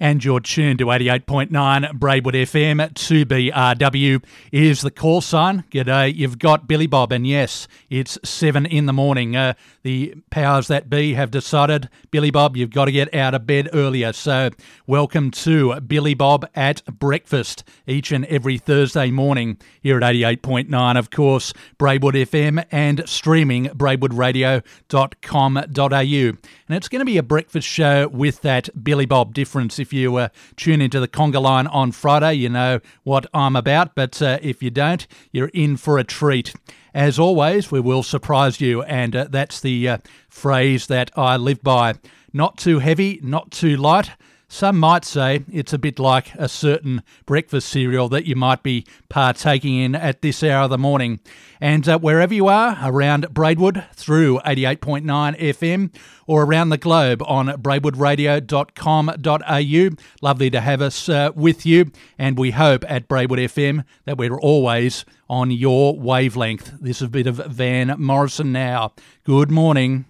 And you're tuned to 88.9 Braidwood FM 2BRW is the call sign. G'day, you've got Billy Bob, and yes, it's 7 in the morning. Uh, the powers that be have decided, Billy Bob, you've got to get out of bed earlier. So, welcome to Billy Bob at breakfast each and every Thursday morning here at 88.9, of course, Braidwood FM and streaming braidwoodradio.com.au. And it's going to be a breakfast show with that Billy Bob difference if you uh, tune into the conga line on Friday, you know what I'm about. But uh, if you don't, you're in for a treat. As always, we will surprise you, and uh, that's the uh, phrase that I live by. Not too heavy, not too light. Some might say it's a bit like a certain breakfast cereal that you might be partaking in at this hour of the morning. And uh, wherever you are around Braidwood through 88.9 FM or around the globe on braidwoodradio.com.au, lovely to have us uh, with you. And we hope at Braidwood FM that we're always on your wavelength. This is a bit of Van Morrison now. Good morning.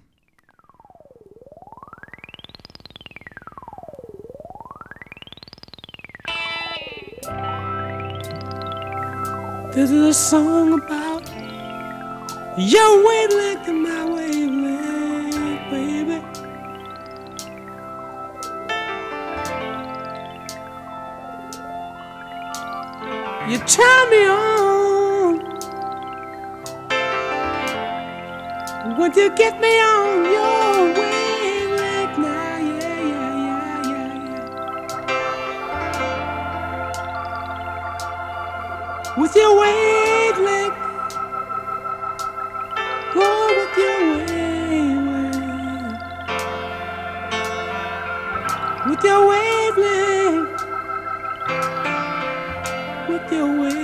This is a song about your wavelength and my wavelength, baby. You turn me on when you get me on your wavelength With your wavelength, oh, with your wavelength, with your wavelength with your wavelength.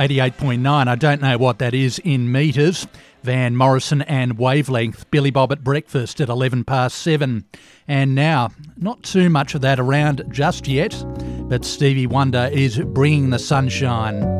88.9. I don't know what that is in metres. Van Morrison and Wavelength, Billy Bob at breakfast at 11 past 7. And now, not too much of that around just yet, but Stevie Wonder is bringing the sunshine.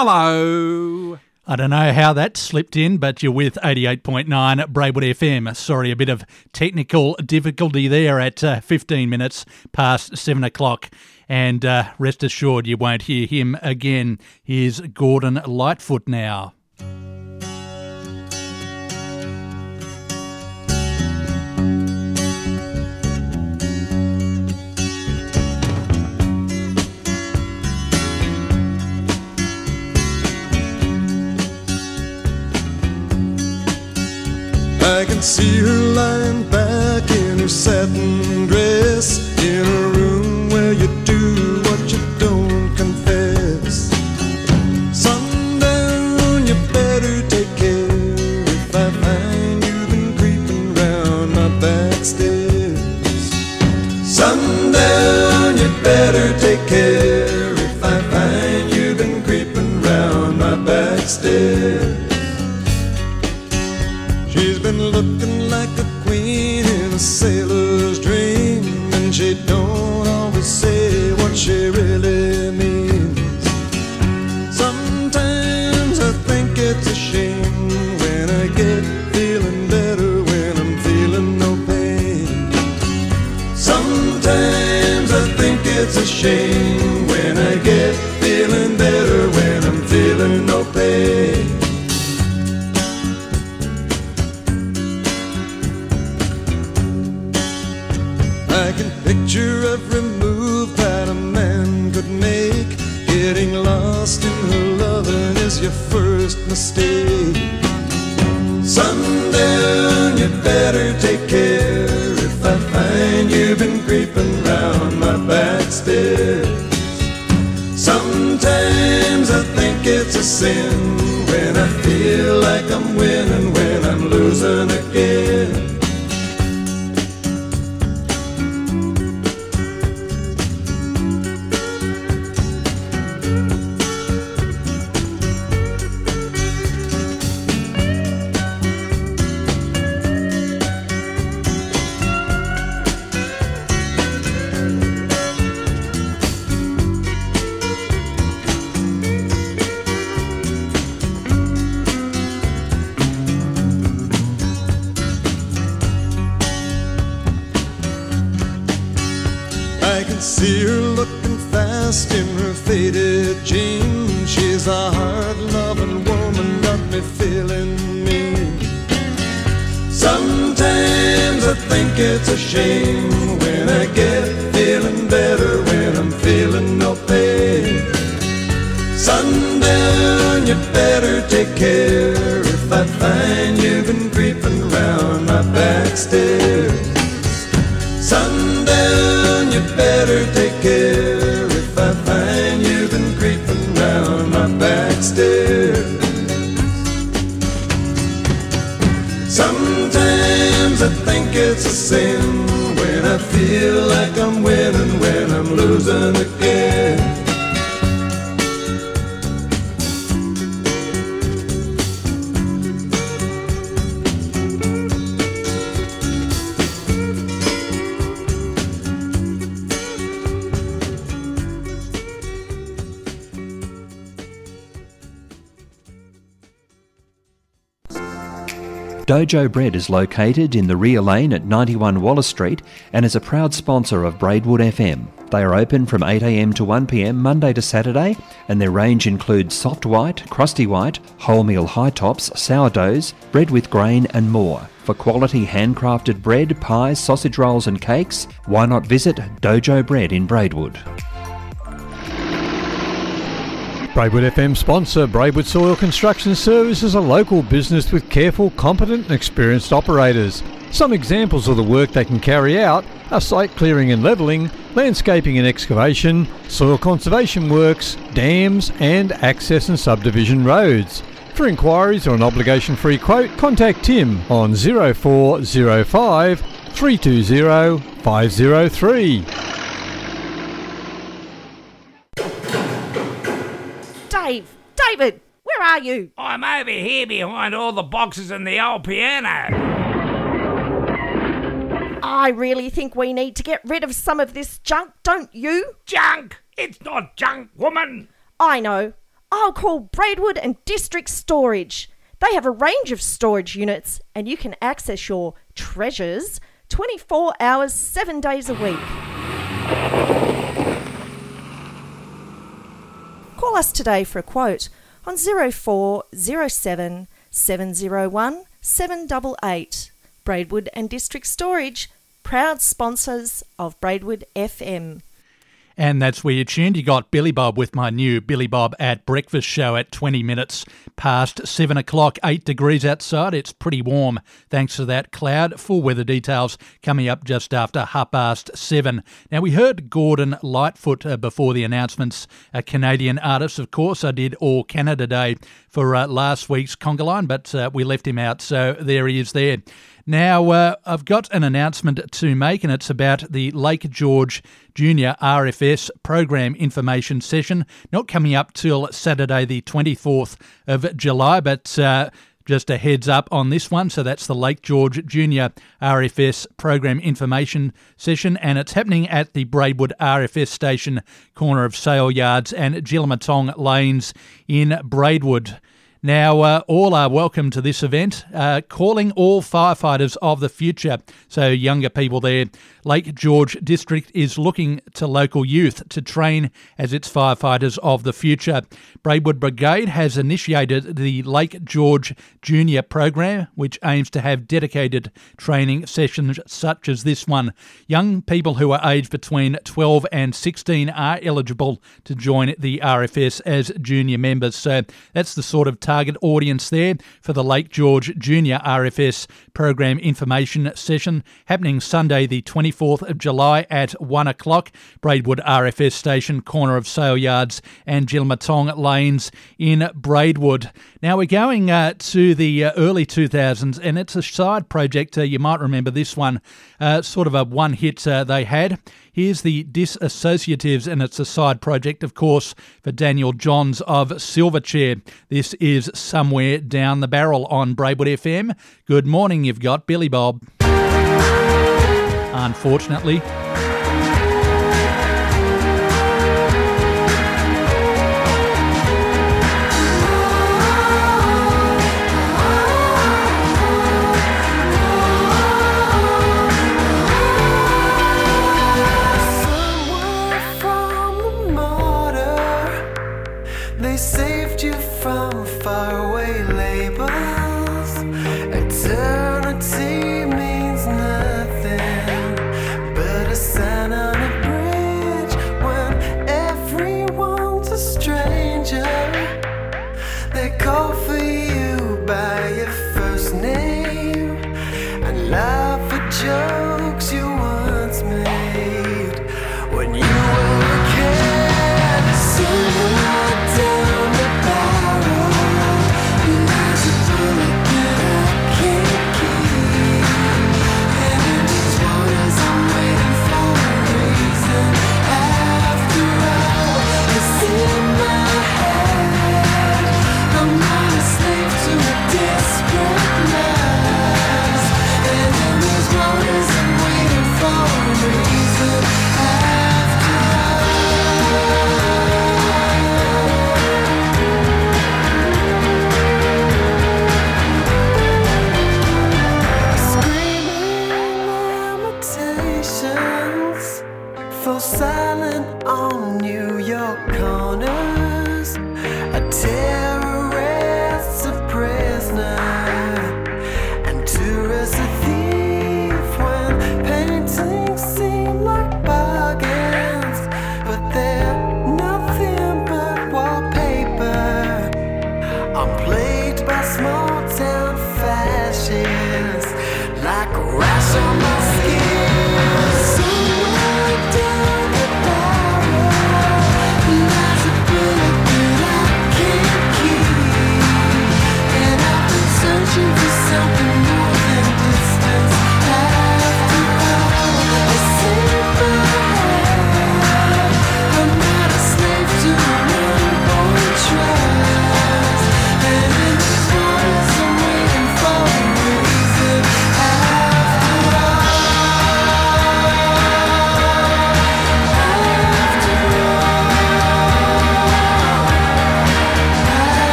Hello. I don't know how that slipped in, but you're with 88.9 Braidwood FM. Sorry, a bit of technical difficulty there at uh, 15 minutes past 7 o'clock. And uh, rest assured, you won't hear him again. Here's Gordon Lightfoot now. see her lying back in her satin dress. Dojo Bread is located in the rear lane at 91 Wallace Street and is a proud sponsor of Braidwood FM. They are open from 8am to 1pm Monday to Saturday, and their range includes soft white, crusty white, wholemeal high tops, sourdoughs, bread with grain, and more. For quality handcrafted bread, pies, sausage rolls, and cakes, why not visit Dojo Bread in Braidwood? Braidwood FM sponsor Braidwood Soil Construction Service is a local business with careful, competent and experienced operators. Some examples of the work they can carry out are site clearing and levelling, landscaping and excavation, soil conservation works, dams and access and subdivision roads. For inquiries or an obligation free quote, contact Tim on 0405 320 503. Dave, David, where are you? I'm over here behind all the boxes and the old piano. I really think we need to get rid of some of this junk, don't you? Junk! It's not junk, woman! I know. I'll call Braidwood and District Storage. They have a range of storage units and you can access your treasures 24 hours, 7 days a week. Call us today for a quote on 0407 701 788. Braidwood and District Storage, proud sponsors of Braidwood FM. And that's where you tuned. You got Billy Bob with my new Billy Bob at Breakfast show at 20 minutes past 7 o'clock, 8 degrees outside. It's pretty warm thanks to that cloud. Full weather details coming up just after half past 7. Now, we heard Gordon Lightfoot uh, before the announcements, a Canadian artist. Of course, I did All Canada Day for uh, last week's conga line, but uh, we left him out, so there he is there. Now, uh, I've got an announcement to make, and it's about the Lake George Junior RFS program information session. Not coming up till Saturday, the 24th of July, but uh, just a heads up on this one. So that's the Lake George Junior RFS program information session, and it's happening at the Braidwood RFS station, corner of Sale Yards and Jillamatong Lanes in Braidwood. Now, uh, all are welcome to this event, uh, calling all firefighters of the future. So, younger people there. Lake George District is looking to local youth to train as its firefighters of the future. Braidwood Brigade has initiated the Lake George Junior program, which aims to have dedicated training sessions such as this one. Young people who are aged between 12 and 16 are eligible to join the RFS as junior members. So that's the sort of target audience there for the Lake George Junior RFS program information session happening Sunday, the 24th. 24th of July at 1 o'clock, Braidwood RFS station, corner of Sale Yards and Jillamatong Lanes in Braidwood. Now we're going uh, to the uh, early 2000s, and it's a side project. Uh, you might remember this one, uh, sort of a one hit uh, they had. Here's the Disassociatives, and it's a side project, of course, for Daniel Johns of Silverchair. This is Somewhere Down the Barrel on Braidwood FM. Good morning, you've got Billy Bob unfortunately.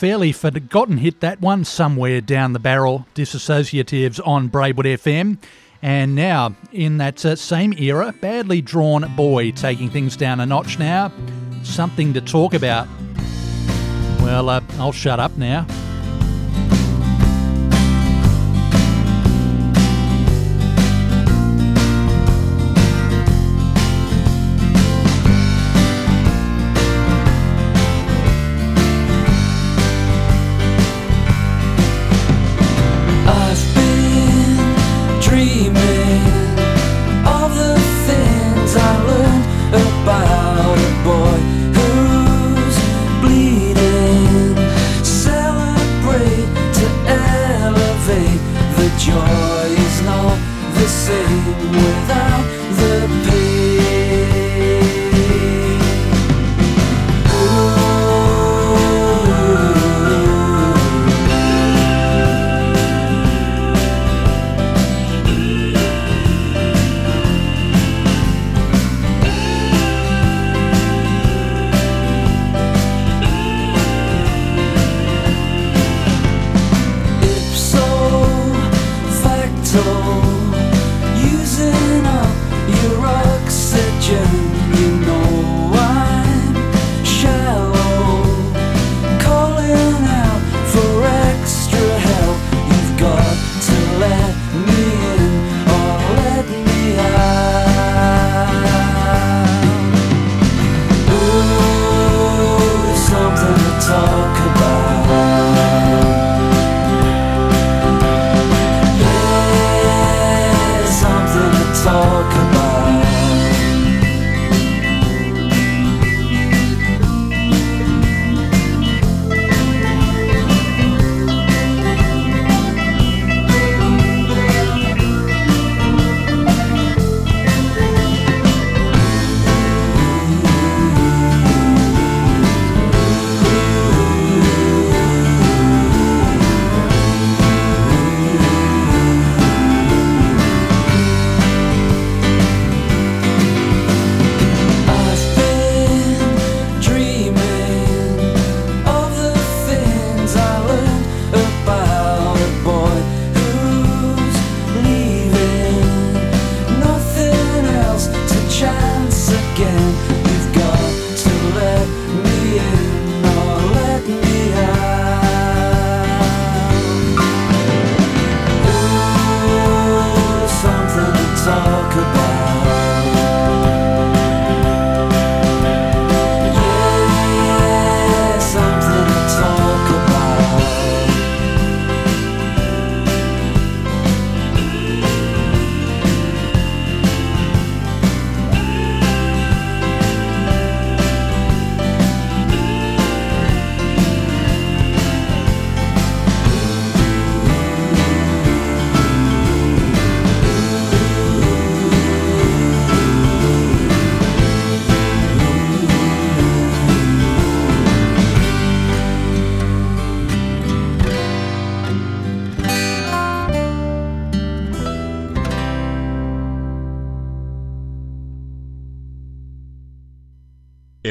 fairly forgotten hit, that one, somewhere down the barrel, Disassociatives on Braidwood FM. And now, in that uh, same era, Badly Drawn Boy taking things down a notch now. Something to talk about. Well, uh, I'll shut up now.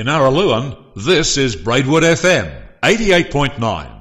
Narraloon, this is Braidwood FM 88.9.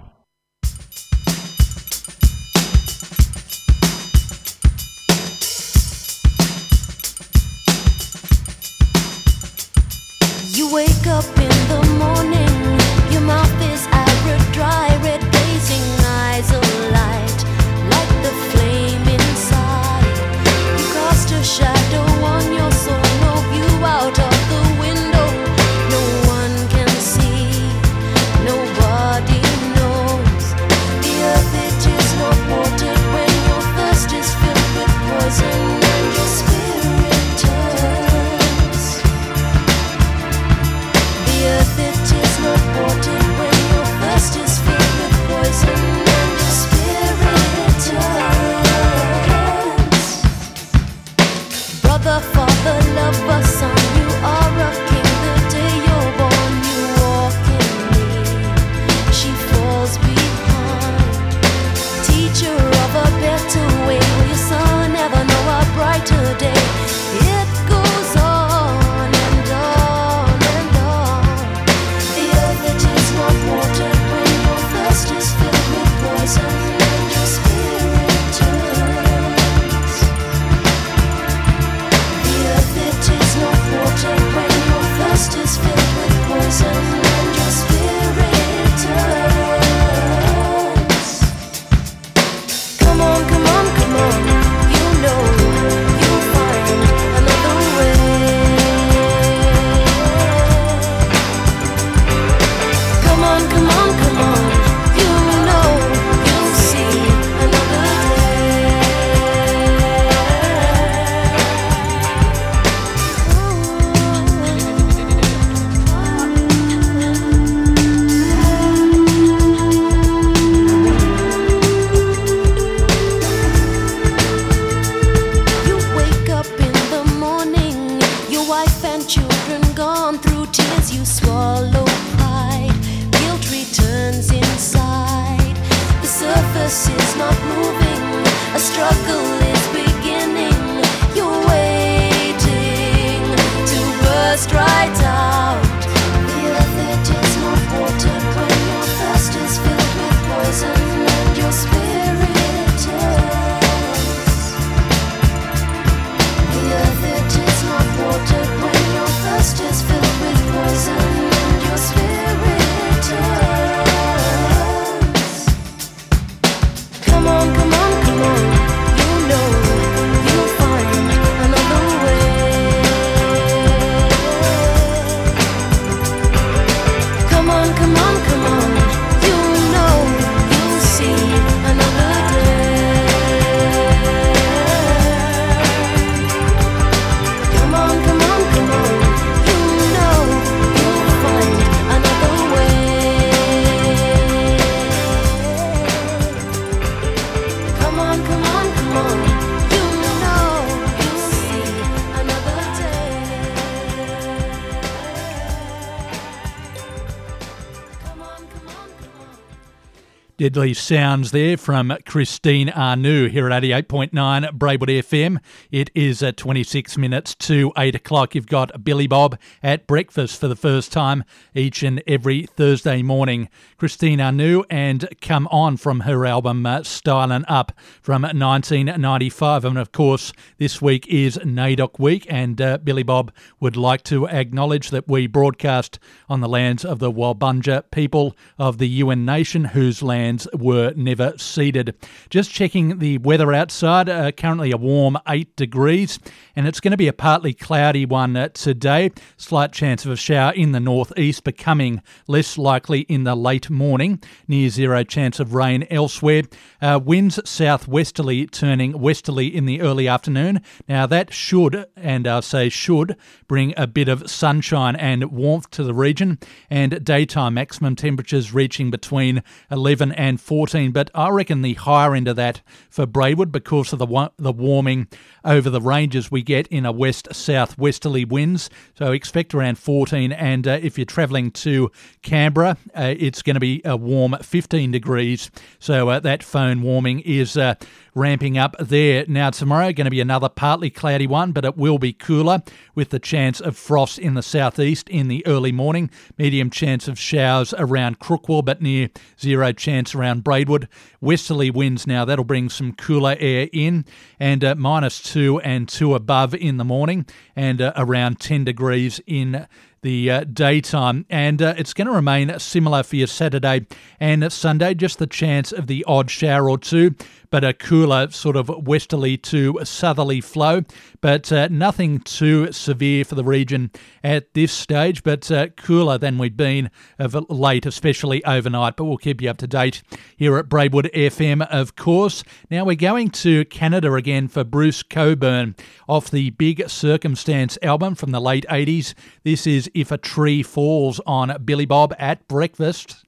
Deadly sounds there from Christine Anu here at 88.9 Braidwood FM. It is at 26 minutes to 8 o'clock. You've got Billy Bob at breakfast for the first time each and every Thursday morning. Christine Anu and Come On from her album uh, Styling Up from 1995. And of course, this week is NAIDOC week, and uh, Billy Bob would like to acknowledge that we broadcast on the lands of the Walbunja people of the Yuin Nation, whose land were never ceded. Just checking the weather outside, uh, currently a warm 8 degrees, and it's going to be a partly cloudy one uh, today. Slight chance of a shower in the northeast, becoming less likely in the late morning. Near zero chance of rain elsewhere. Uh, winds southwesterly turning westerly in the early afternoon. Now, that should, and I say should, bring a bit of sunshine and warmth to the region, and daytime maximum temperatures reaching between 11 and 14. But I reckon the higher end of that for Braidwood because of the the warming over the ranges we get in a west south westerly winds. So expect around 14. And uh, if you're travelling to Canberra, uh, it's going to be a warm 15 degrees. So uh, that föhn warming is uh, ramping up there. Now, tomorrow going to be another partly cloudy one, but it will be cooler with the chance of frost in the southeast in the early morning. Medium chance of showers around Crookwell, but near zero chance around Braidwood. Westerly winds now, that'll bring some cooler air in, and uh, minus two and two above in the morning, and uh, around 10 degrees in the uh, daytime, and uh, it's going to remain similar for your Saturday and Sunday. Just the chance of the odd shower or two, but a cooler sort of westerly to southerly flow, but uh, nothing too severe for the region at this stage, but uh, cooler than we've been of late, especially overnight. But we'll keep you up to date here at Braidwood FM, of course. Now we're going to Canada again for Bruce Cockburn off the Big Circumstance album from the late 80s. This is If a Tree Falls on Billy Bob at breakfast.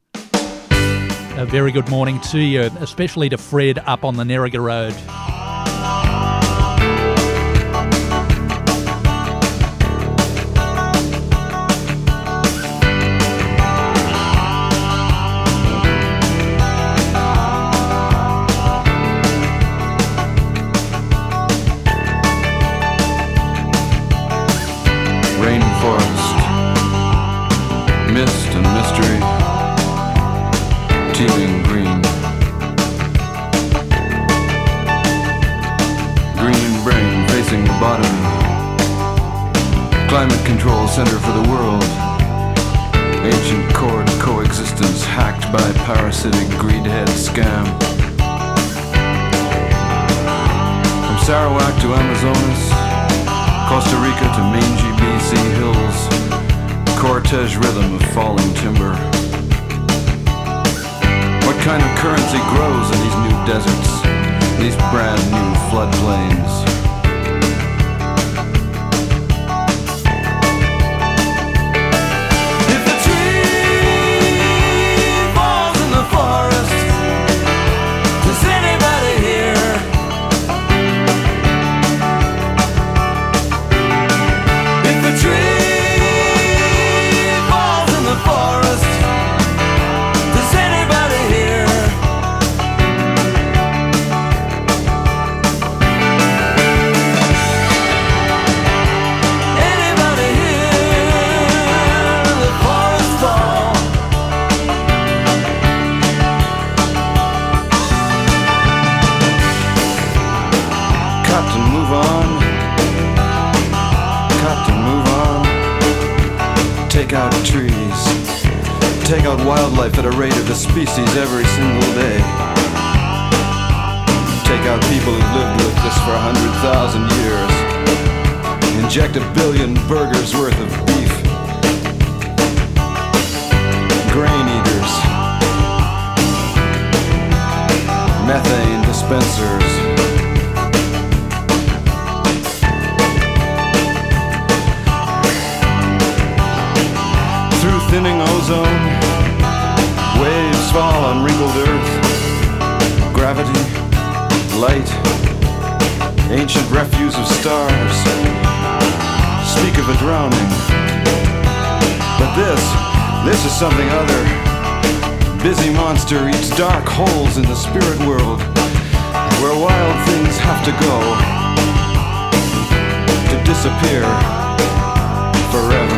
A very good morning to you, especially to Fred up on the Nerriga Road. Control center for the world. Ancient cord coexistence hacked by parasitic greedhead scam. From Sarawak to Amazonas. Costa Rica to mangy BC hills, Cortez rhythm of falling timber. What kind of currency grows in these new deserts, these brand new floodplains? Take out wildlife at a rate of a species every single day. Take out people who've lived with this for a hundred thousand years. Inject a billion burgers worth of beef. Grain eaters. Methane dispensers. Through thinning ozone, fall on wrinkled earth. Gravity, light, ancient refuse of stars. Speak of a drowning. But this, this is something other. busy monster eats dark holes in the spirit world, where wild things have to go to disappear forever.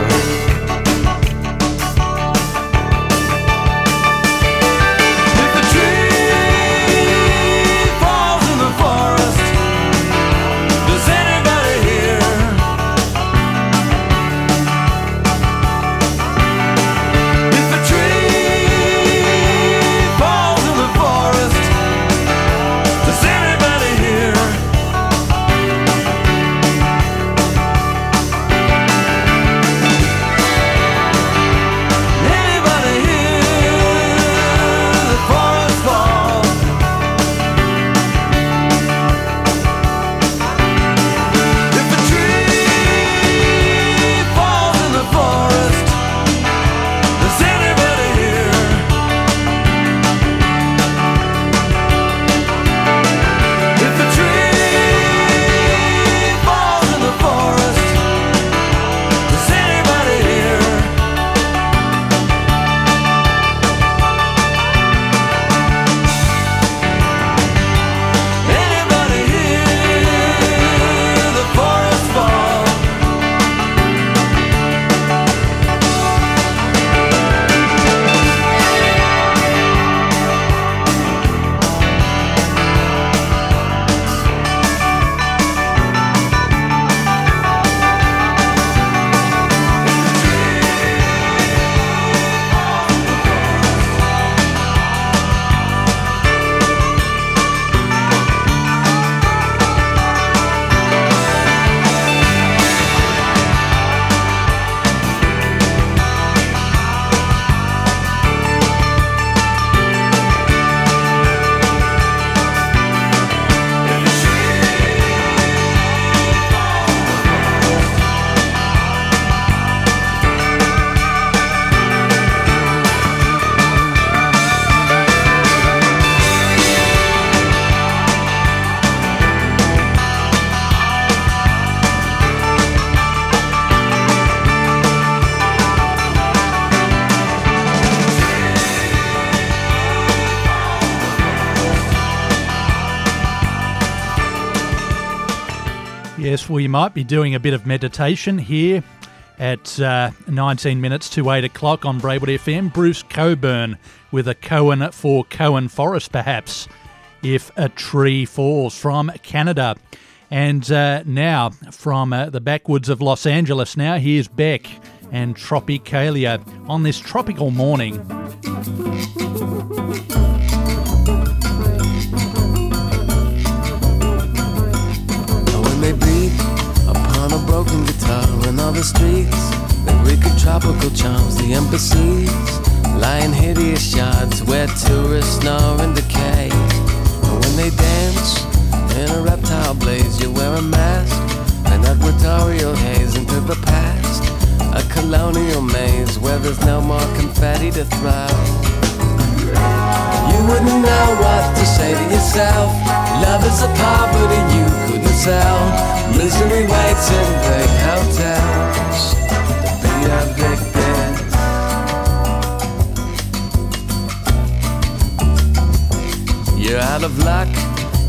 We might be doing a bit of meditation here at uh, 19 minutes to 8 o'clock on Braidwood FM. Bruce Cockburn with a Cohen for Cohen Forest, perhaps, if a tree falls from Canada. And uh, now, from uh, the backwoods of Los Angeles, now here's Beck and Tropicalia on this tropical morning. In all the streets, the wicked tropical charms, the embassies, lying hideous yards where tourists snore and decay. And when they dance in a reptile blaze, you wear a mask, an equatorial haze into the past, a colonial maze where there's no more confetti to throw. You wouldn't know what to say to yourself. Love is a poverty you couldn't sell. Misery waits in big hotels to be evicted. You're out of luck.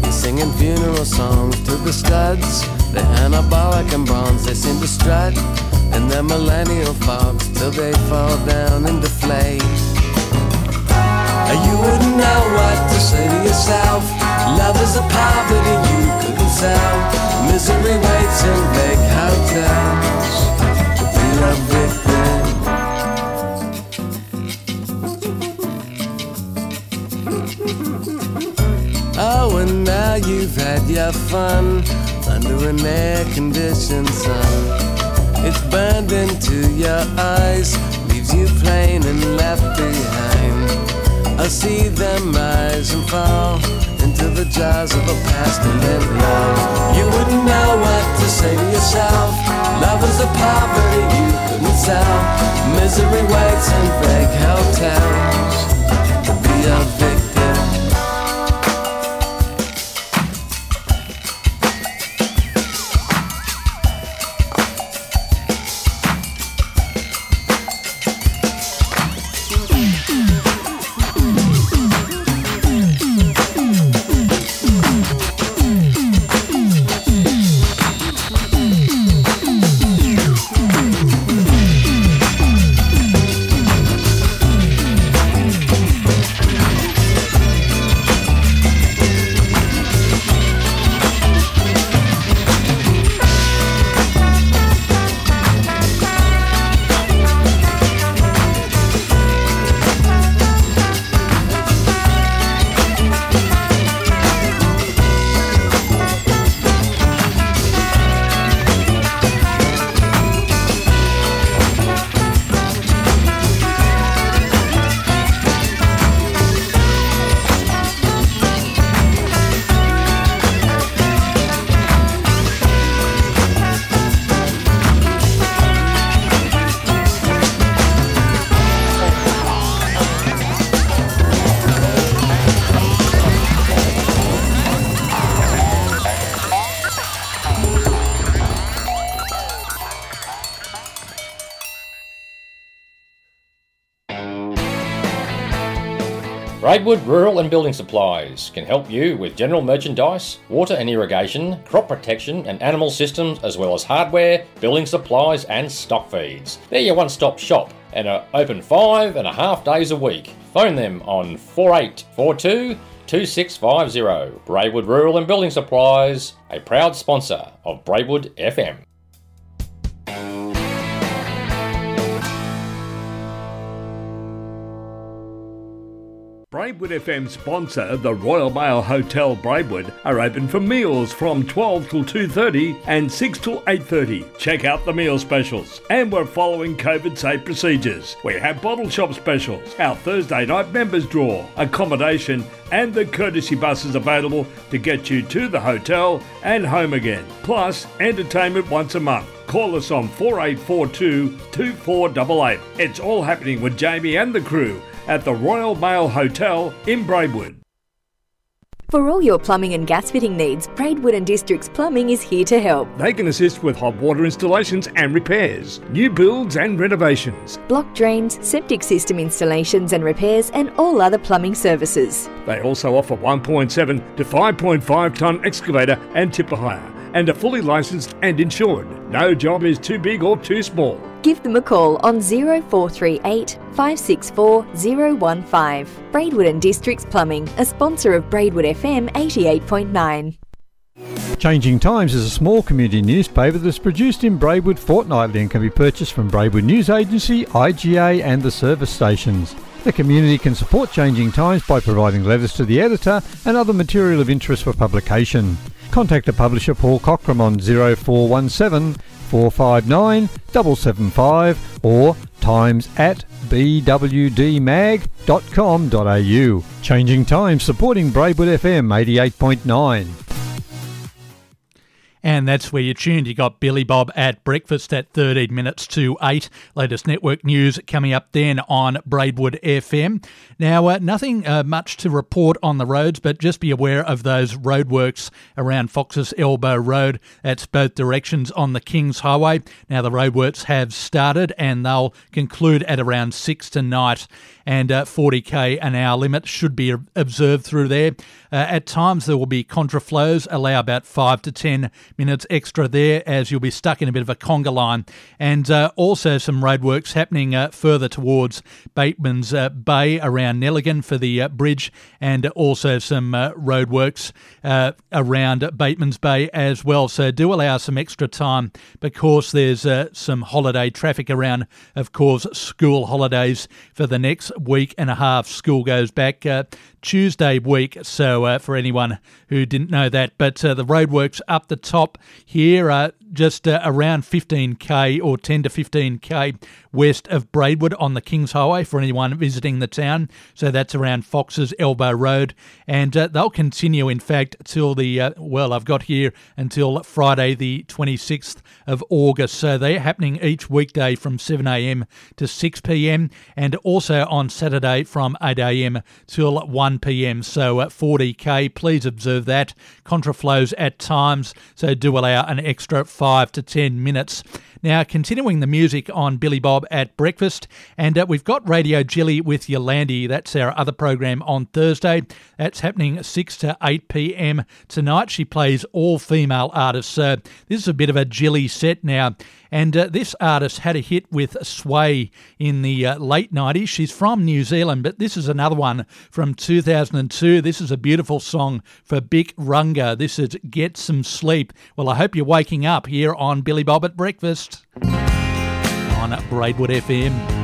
You're singing funeral songs to the studs. They're anabolic and bronze. They seem to strut in their millennial fogs till they fall down and deflate. You wouldn't know what to say to yourself. Love is a poverty you couldn't sell. Misery waits in big hotels to be evicted. Oh, and now you've had your fun under an air-conditioned sun. It's burned into your eyes, leaves you plain and left behind. I see them rise and fall into the jaws of a past and live love. You wouldn't know what to say to yourself. Love is a poverty you couldn't sell. Misery waits in big hotels be a victim. Braidwood Rural and Building Supplies can help you with general merchandise, water and irrigation, crop protection and animal systems, as well as hardware, building supplies and stock feeds. They're your one stop shop and are open five and a half days a week. Phone them on 4842 2650. Braidwood Rural and Building Supplies, a proud sponsor of Braidwood FM. Braidwood FM sponsor, the Royal Mail Hotel Braidwood, are open for meals from 12 till 2.30 and 6 till 8.30. Check out the meal specials. And we're following COVID safe procedures. We have bottle shop specials, our Thursday night members draw, accommodation and the courtesy buses available to get you to the hotel and home again. Plus, entertainment once a month. Call us on 4842 2488. It's all happening with Jamie and the crew at the Royal Mail Hotel in Braidwood. For all your plumbing and gas fitting needs, Braidwood and Districts Plumbing is here to help. They can assist with hot water installations and repairs, new builds and renovations. Block drains, septic system installations and repairs, and all other plumbing services. They also offer 1.7 to 5.5 tonne excavator and tipper hire and are fully licensed and insured. No job is too big or too small. Give them a call on 0438 564 015. Braidwood and Districts Plumbing, a sponsor of Braidwood FM 88.9. Changing Times is a small community newspaper that's produced in Braidwood fortnightly and can be purchased from Braidwood News Agency, IGA, and the service stations. The community can support Changing Times by providing letters to the editor and other material of interest for publication. Contact the publisher Paul Cockram on 0417 459 775 or times at bwdmag.com.au. Changing Times supporting Braidwood FM 88.9. And that's where you're tuned. You got Billy Bob at breakfast at 13 minutes to 8. Latest network news coming up then on Braidwood FM. Now, uh, nothing uh, much to report on the roads, but just be aware of those roadworks around Fox's Elbow Road. That's both directions on the Kings Highway. Now, the roadworks have started and they'll conclude at around 6 tonight. And uh, 40k an hour limit should be observed through there. Uh, at times, there will be contraflows, allow about 5 to 10 minutes extra there as you'll be stuck in a bit of a conga line. And uh, also some roadworks happening uh, further towards Bateman's uh, Bay around Nelligen for the uh, bridge, and also some roadworks around Bateman's Bay as well. So do allow some extra time because there's some holiday traffic around, of course, school holidays for the next week and a half. School goes back Tuesday week. So uh, for anyone who didn't know that, but uh, the roadworks up the top here just uh, around 15k or 10 to 15k west of Braidwood on the Kings Highway for anyone visiting the town. So that's around Fox's Elbow Road, and uh, they'll continue, in fact, till the uh, well, I've got here until Friday the 26th of August. So they're happening each weekday from 7am to 6pm, and also on Saturday from 8am till 1pm. So at 40k, please observe that. Contraflows at times, so do allow an extra 5 to 10 minutes. Now, continuing the music on Billy Bob at breakfast, and uh, we've got Radio Jilly with Yolandi. That's our other program on Thursday. That's happening 6 to 8 p.m. tonight. She plays all female artists. So this is a bit of a Jilly set now. And uh, this artist had a hit with Sway in the uh, late 90s. She's from New Zealand, but this is another one from 2002. This is a beautiful song for Bic Runga. This is Get Some Sleep. Well, I hope you're waking up here on Billy Bob at Breakfast on Braidwood FM.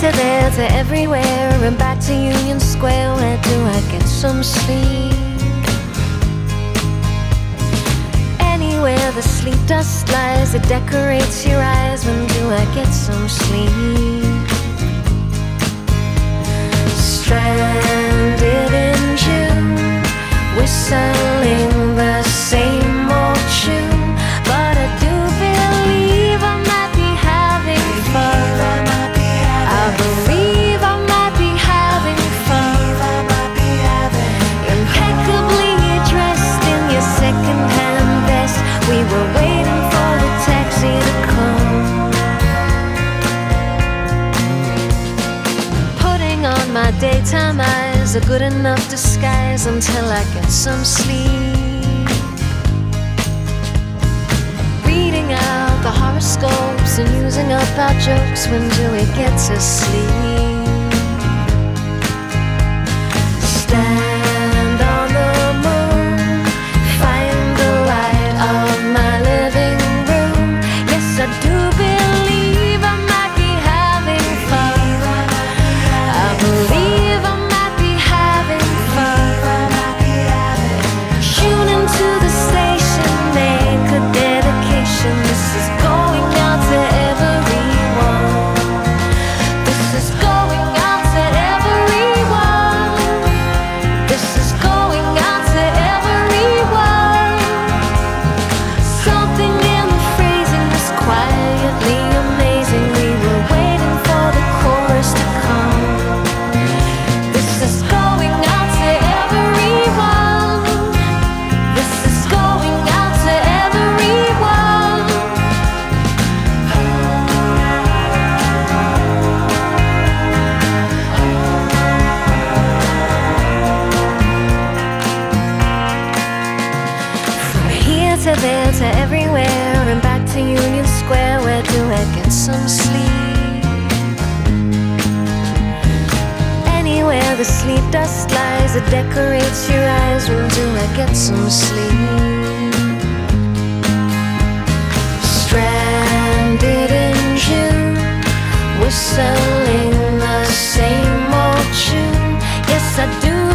To there to everywhere and back to Union Square. Where do I get some sleep? Anywhere the sleep dust lies, it decorates your eyes. When do I get some sleep? Stranded in June, whistling the a good enough disguise until I get some sleep. Reading out the horoscopes and using up our jokes when Dewey gets asleep. that decorates your eyes. Well, do I get some sleep? Stranded in June, whistling the same old tune. Yes, I do.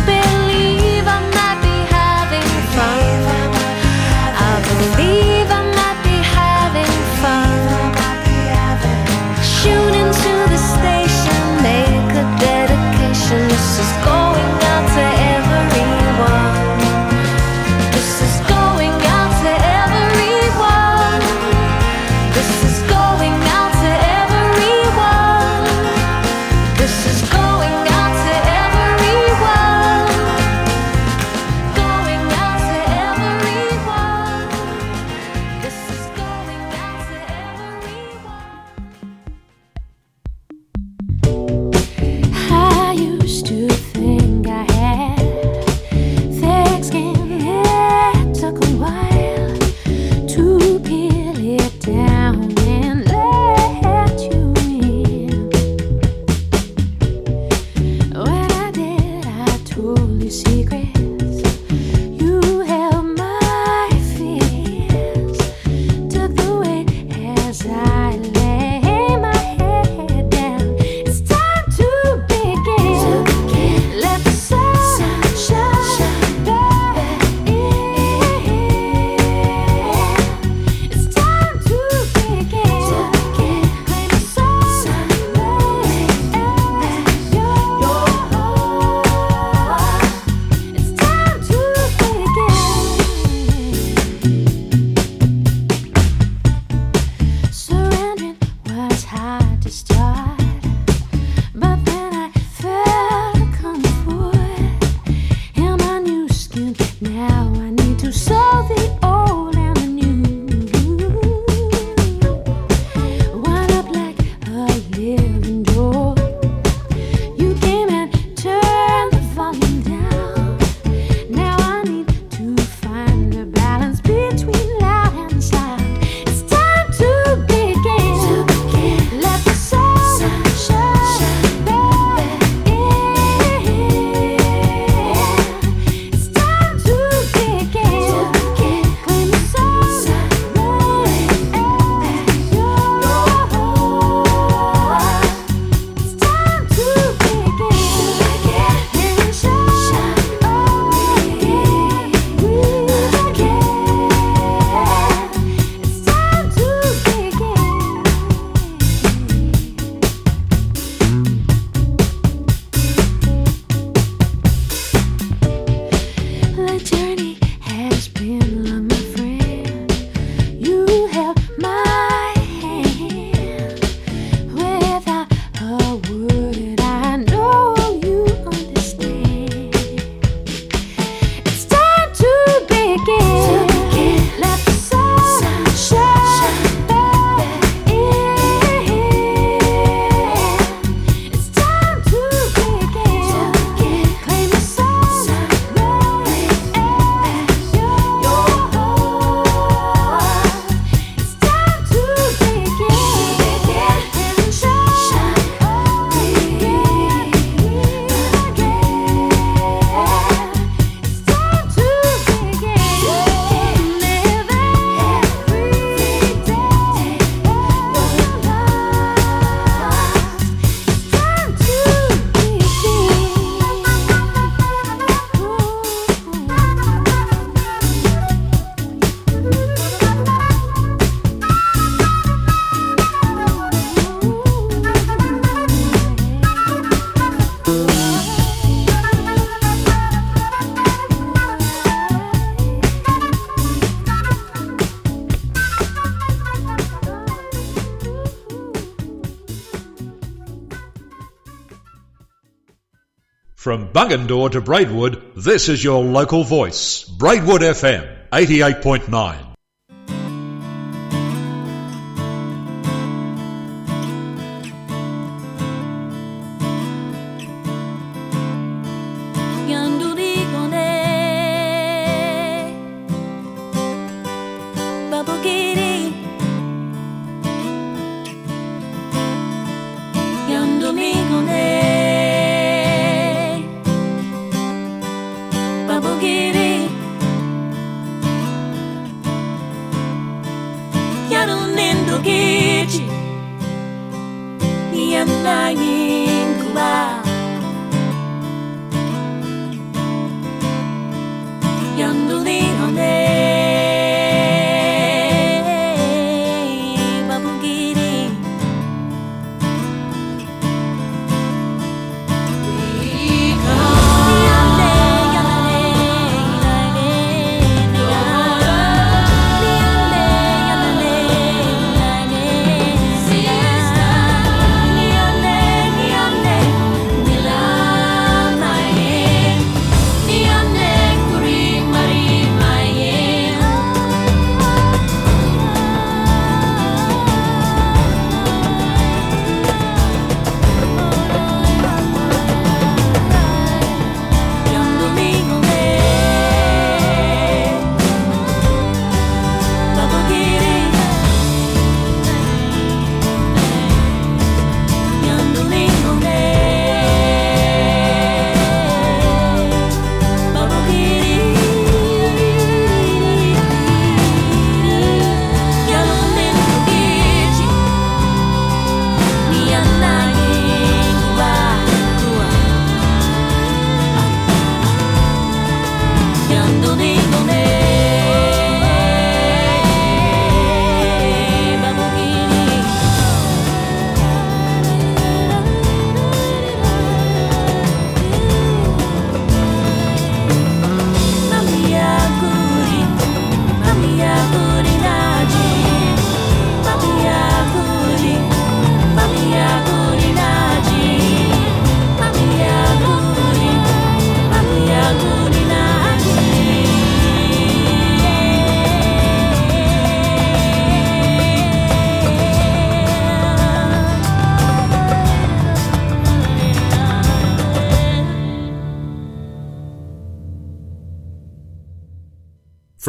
From Bungendore to Braidwood, this is your local voice. Braidwood FM 88.9.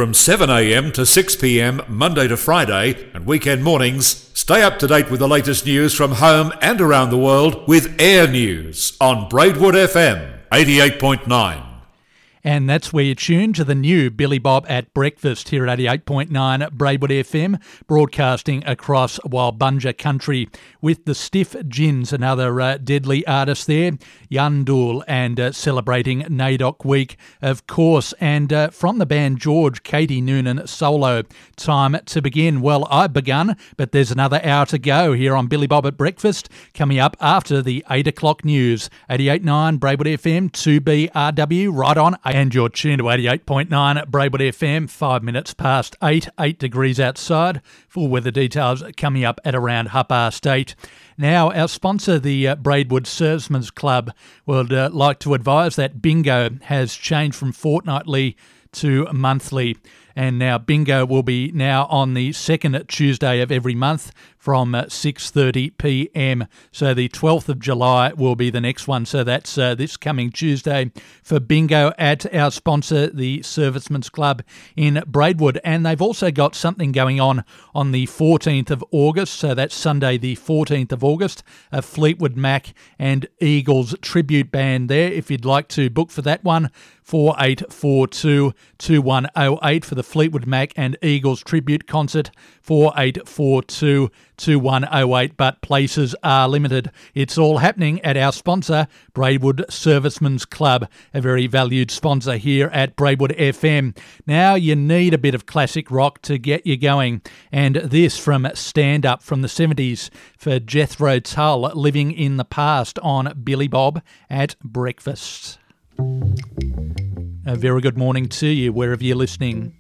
From 7am to 6pm, Monday to Friday, and weekend mornings, stay up to date with the latest news from home and around the world with Air News on Braidwood FM 88.9. And that's where you tune to the new Billy Bob at Breakfast here at 88.9 Braidwood FM, broadcasting across Walbunja country with the Stiff Gins, another uh, deadly artist there, Yandul, and uh, celebrating NAIDOC week, of course. And uh, from the band George, Katie Noonan solo. Time to begin. Well, I've begun, but there's another hour to go here on Billy Bob at Breakfast, coming up after the 8 o'clock news. 88.9 Braidwood FM, 2BRW, right on and you're tuned to 88.9 at Braidwood FM, five minutes past eight, eight degrees outside. Full weather details coming up at around half past eight. Now, our sponsor, the uh, Braidwood Servicemen's Club, would uh, like to advise that bingo has changed from fortnightly to monthly. And now bingo will be now on the second Tuesday of every month from uh, 6:30 p.m. So the 12th of July will be the next one. So that's uh, this coming Tuesday for bingo at our sponsor, the Servicemen's Club in Braidwood. And they've also got something going on on the 14th of August. So that's Sunday, the 14th of August. A Fleetwood Mac and Eagles tribute band there. If you'd like to book for that one, 4842 2108 for the Fleetwood Mac and Eagles tribute concert. 4842 2108, but places are limited. It's all happening at our sponsor, Braidwood Servicemen's Club, a very valued sponsor here at Braidwood FM. Now, you need a bit of classic rock to get you going, and this from Stand Up from the 70s for Jethro Tull, living in the past on Billy Bob at breakfast. A very good morning to you, wherever you're listening.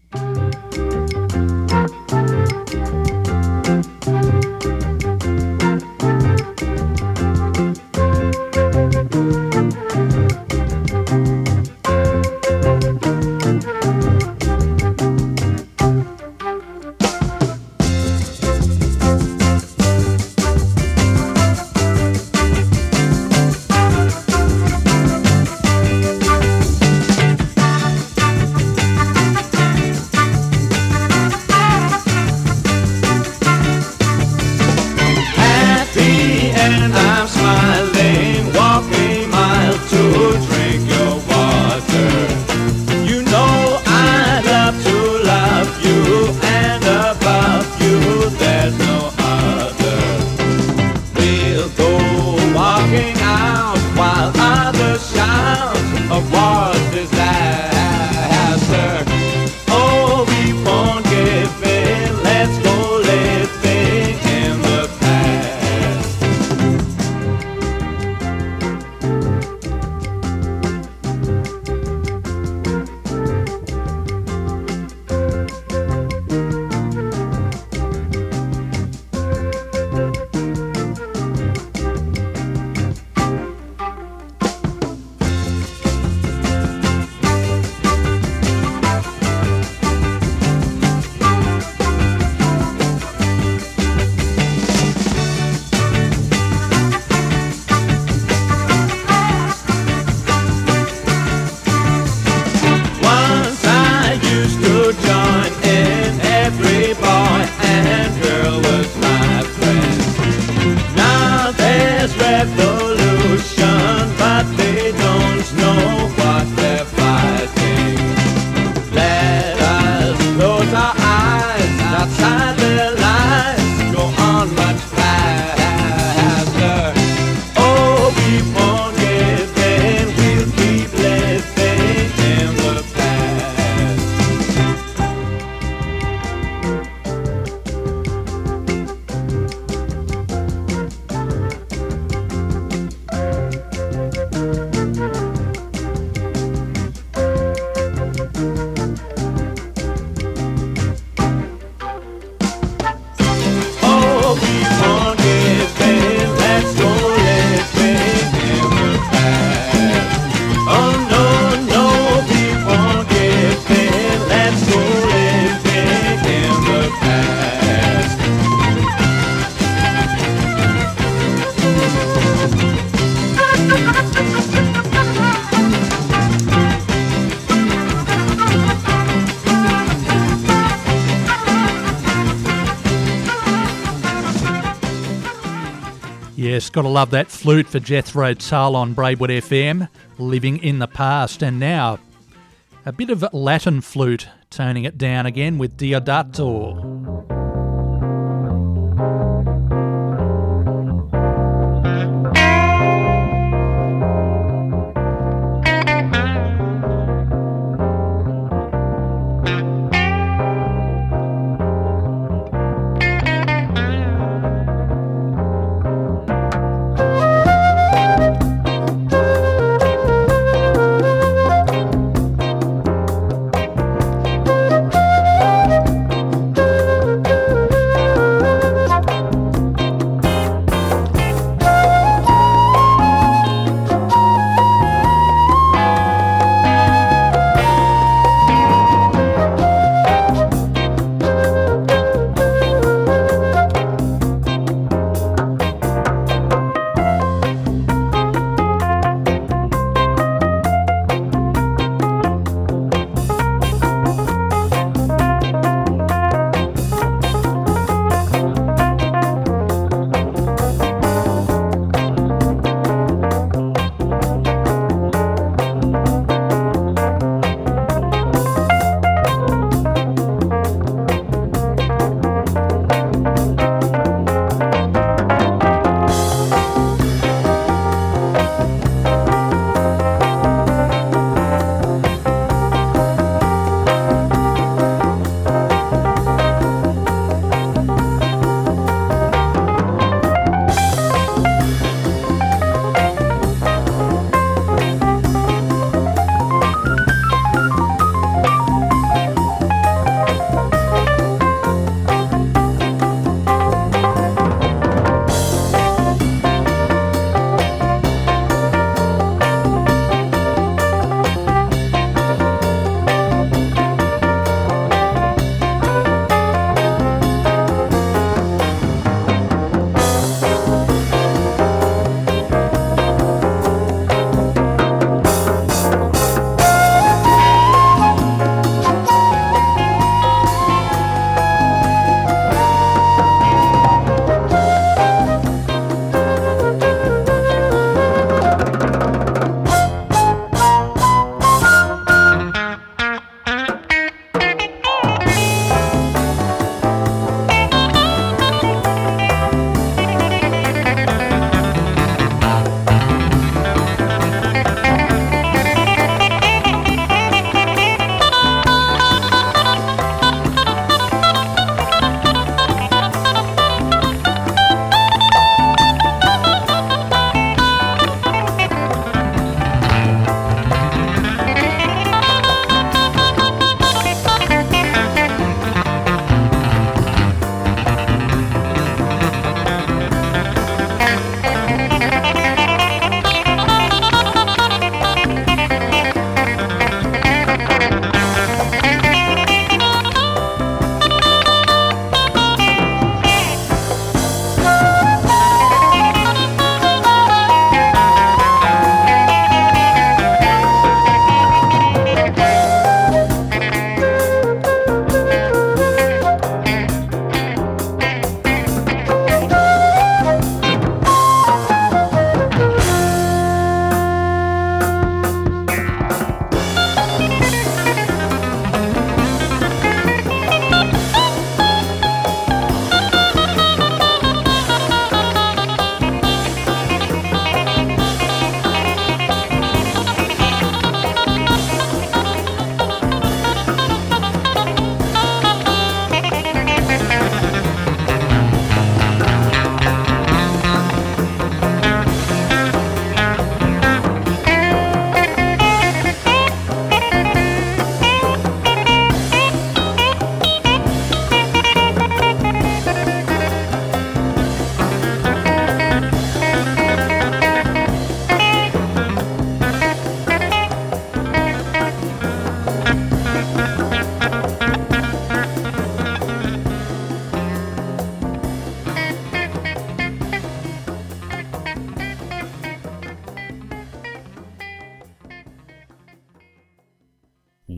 Yes, gotta love that flute for Jethro Tull on Braidwood FM, living in the past. And now, a bit of Latin flute, toning it down again with Diodato.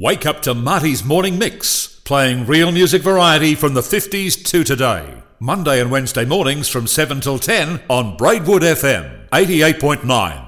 Wake up to Marty's Morning Mix, playing real music variety from the 50s to today. Monday and Wednesday mornings from 7 till 10 on Braidwood FM 88.9.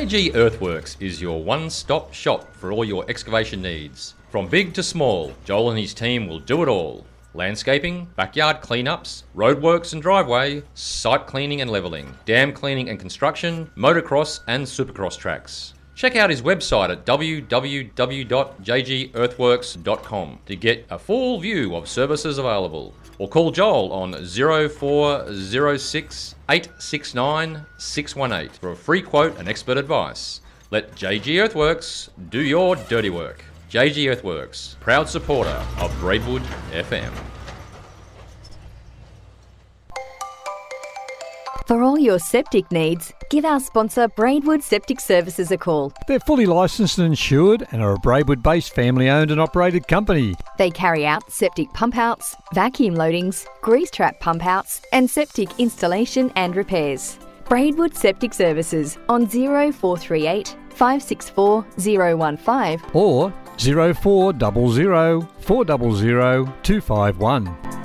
JG Earthworks is your one stop shop for all your excavation needs. From big to small, Joel and his team will do it all landscaping, backyard cleanups, roadworks and driveway, site cleaning and levelling, dam cleaning and construction, motocross and supercross tracks. Check out his website at www.jgearthworks.com to get a full view of services available. Or call Joel on 0406 869 618 for a free quote and expert advice. Let JG Earthworks do your dirty work. JG Earthworks, proud supporter of Braidwood FM. For all your septic needs, give our sponsor Braidwood Septic Services a call. They're fully licensed and insured and are a Braidwood based family owned and operated company. They carry out septic pump outs, vacuum loadings, grease trap pump outs, and septic installation and repairs. Braidwood Septic Services on 0438 564 015 or 0400 400 251.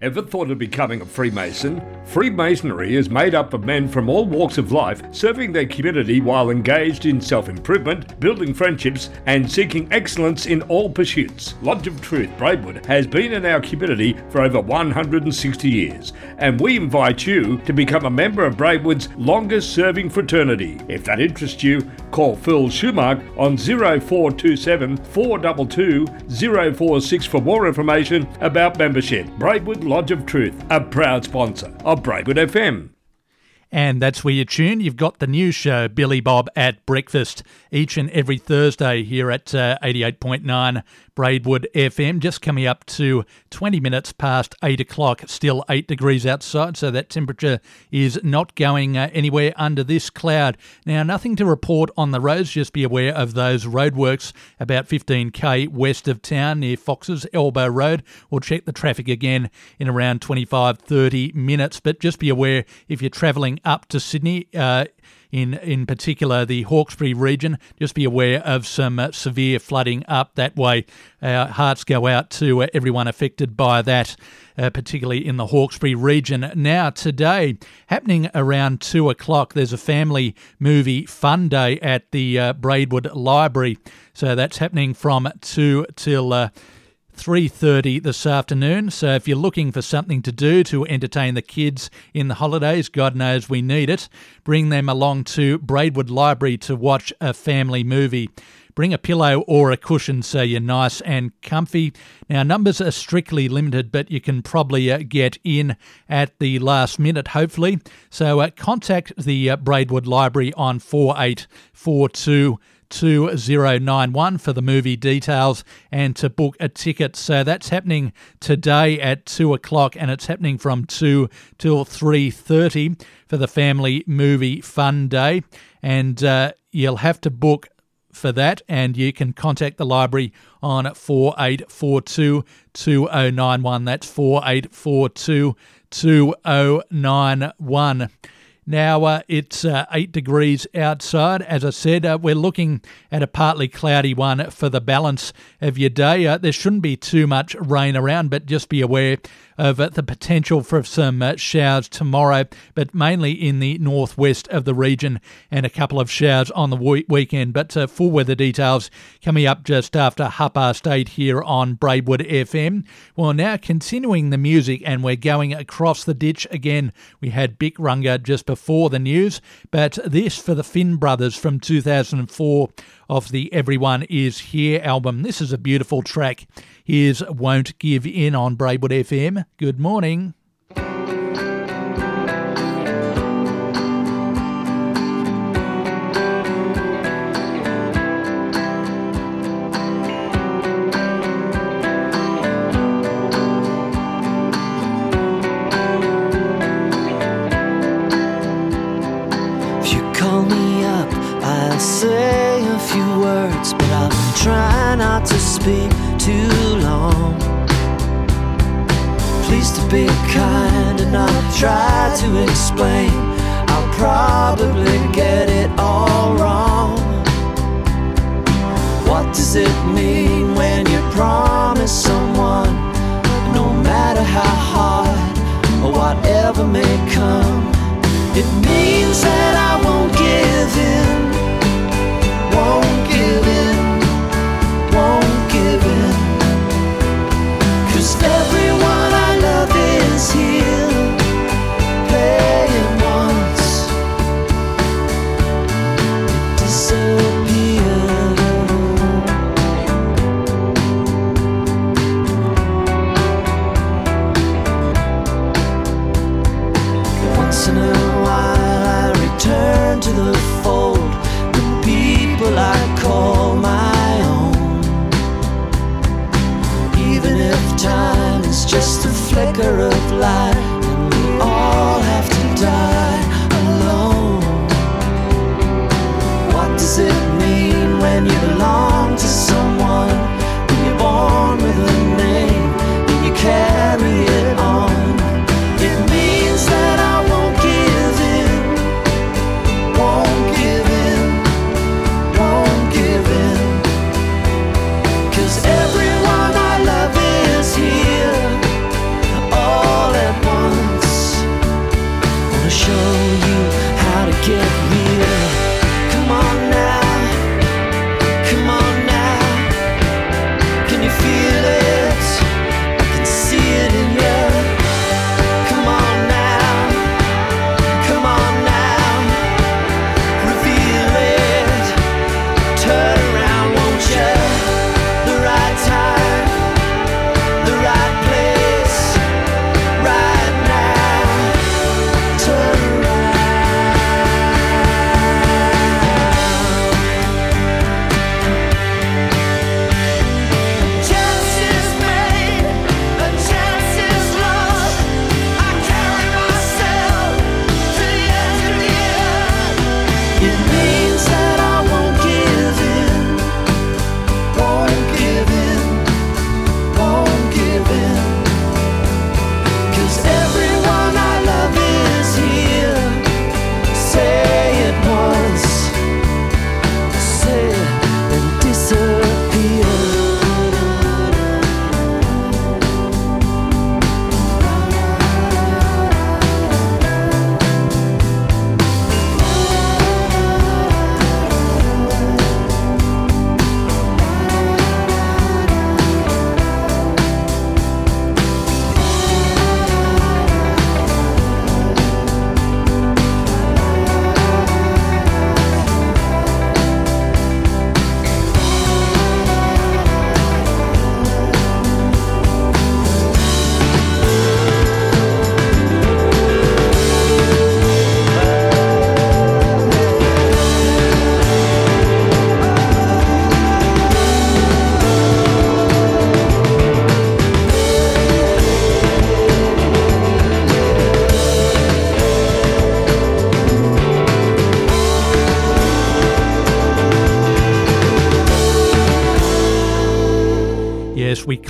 Ever thought of becoming a Freemason? Freemasonry is made up of men from all walks of life serving their community while engaged in self improvement, building friendships, and seeking excellence in all pursuits. Lodge of Truth Braidwood has been in our community for over 160 years, and we invite you to become a member of Braidwood's longest serving fraternity. If that interests you, call Phil Schumark on 0427 422 046 for more information about membership. Braidwood Lodge of Truth, a proud sponsor of Braidwood FM. And that's where you tune. You've got the new show, Billy Bob at Breakfast, each and every Thursday here at uh, 88.9 Braidwood FM. Just coming up to 20 minutes past 8 o'clock, still 8 degrees outside, so that temperature is not going uh, anywhere under this cloud. Now, nothing to report on the roads, just be aware of those roadworks about 15k west of town near Fox's Elbow Road. We'll check the traffic again in around 25 30 minutes, but just be aware if you're travelling up to Sydney. Uh, in in particular the Hawkesbury region. Just be aware of some uh, severe flooding up that way. Our hearts go out to uh, everyone affected by that. Uh, particularly in the Hawkesbury region. Now, today, happening around two o'clock, there's a family movie fun day at the uh, Braidwood Library. So that's happening from two till. Uh, 3:30 this afternoon. So if you're looking for something to do to entertain the kids in the holidays, God knows we need it, bring them along to Braidwood Library to watch a family movie. Bring a pillow or a cushion so you're nice and comfy. Now, numbers are strictly limited, but you can probably uh, get in at the last minute, hopefully. So uh, contact the uh, Braidwood Library on 4842 2091 for the movie details and to book a ticket. So that's happening today at 2 o'clock and it's happening from 2 till 3.30 for the family movie fun day. And uh, you'll have to book for that and you can contact the library on 4842 2091. That's 4842 2091. Now uh, it's uh, 8 degrees outside. As I said, uh, we're looking at a partly cloudy one for the balance of your day. Uh, there shouldn't be too much rain around, but just be aware of uh, the potential for some uh, showers tomorrow, but mainly in the northwest of the region and a couple of showers on the we- weekend. But full weather details coming up just after half past 8 here on Braidwood FM. Well, now continuing the music, and we're going across the ditch again. We had Bick Runga just before the news, but this for the Finn Brothers from 2004 of the Everyone Is Here album. This is a beautiful track. Here's Won't Give In on Braidwood FM. Good morning.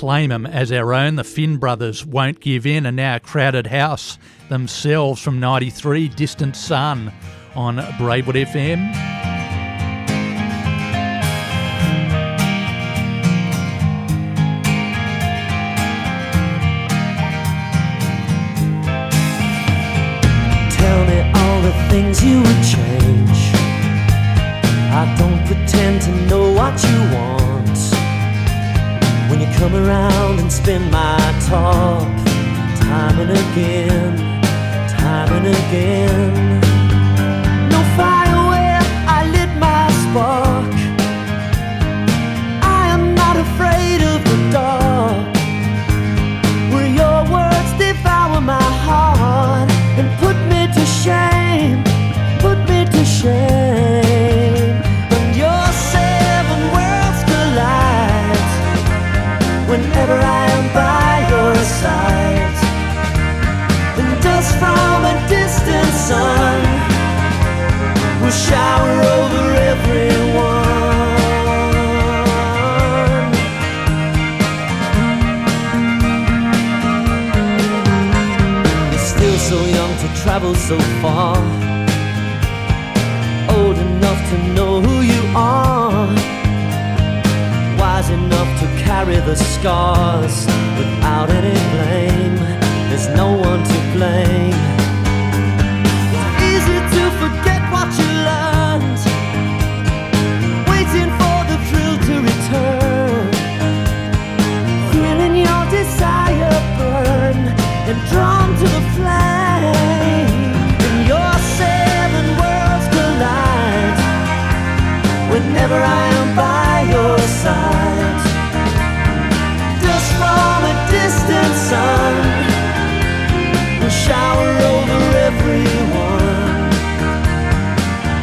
Claim them as our own. The Finn brothers won't give in, and now Crowded House themselves from 93, Distant Sun on Braidwood FM. Spin my top, time and again, time and again. So far. Old enough to know who you are. Wise enough to carry the scars without any blame. There's no one to blame. It's easy to forget what you learned. Waiting for the thrill to return. Feeling your desire burn and drawn to Whenever I am by your side, dust from a distant sun will shower over everyone.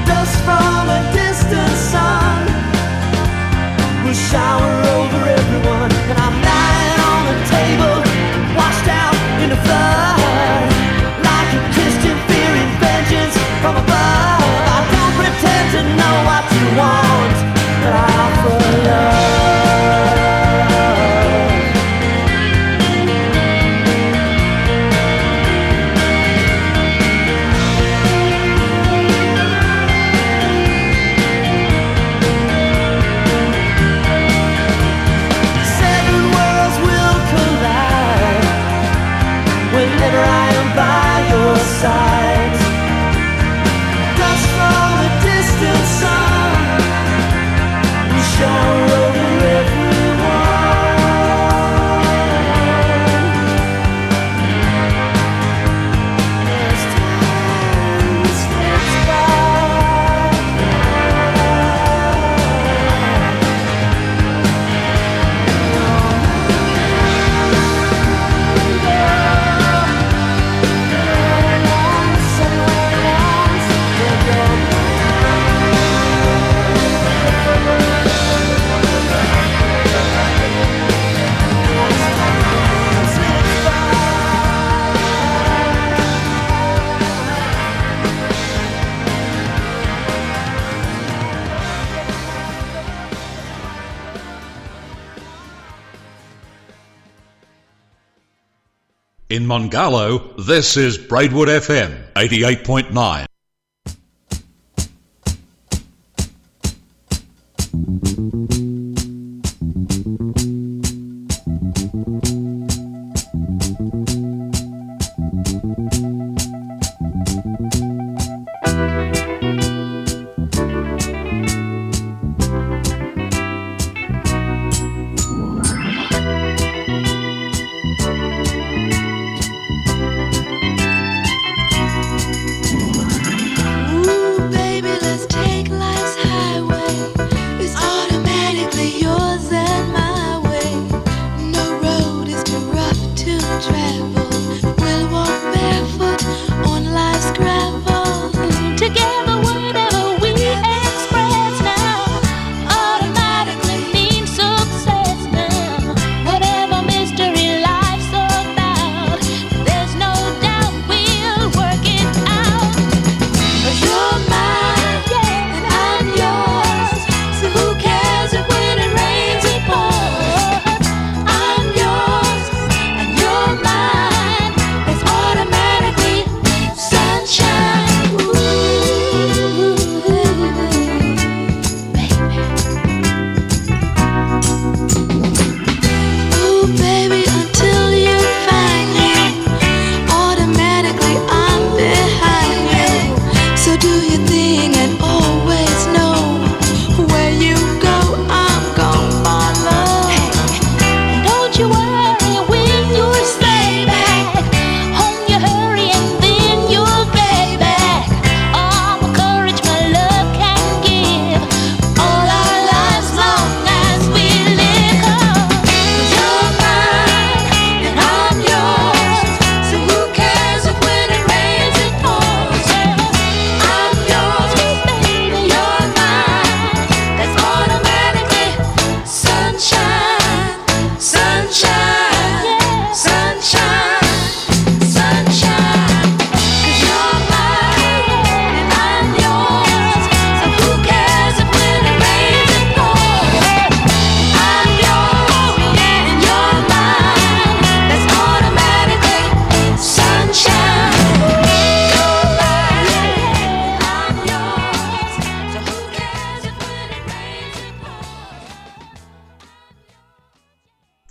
Dust from a distant sun will shower over everyone. And I'm lying on a table, washed out in the flood, like a Christian fearing vengeance from above. I don't pretend to know what you want, side. In Mongarlowe, this is Braidwood FM 88.9.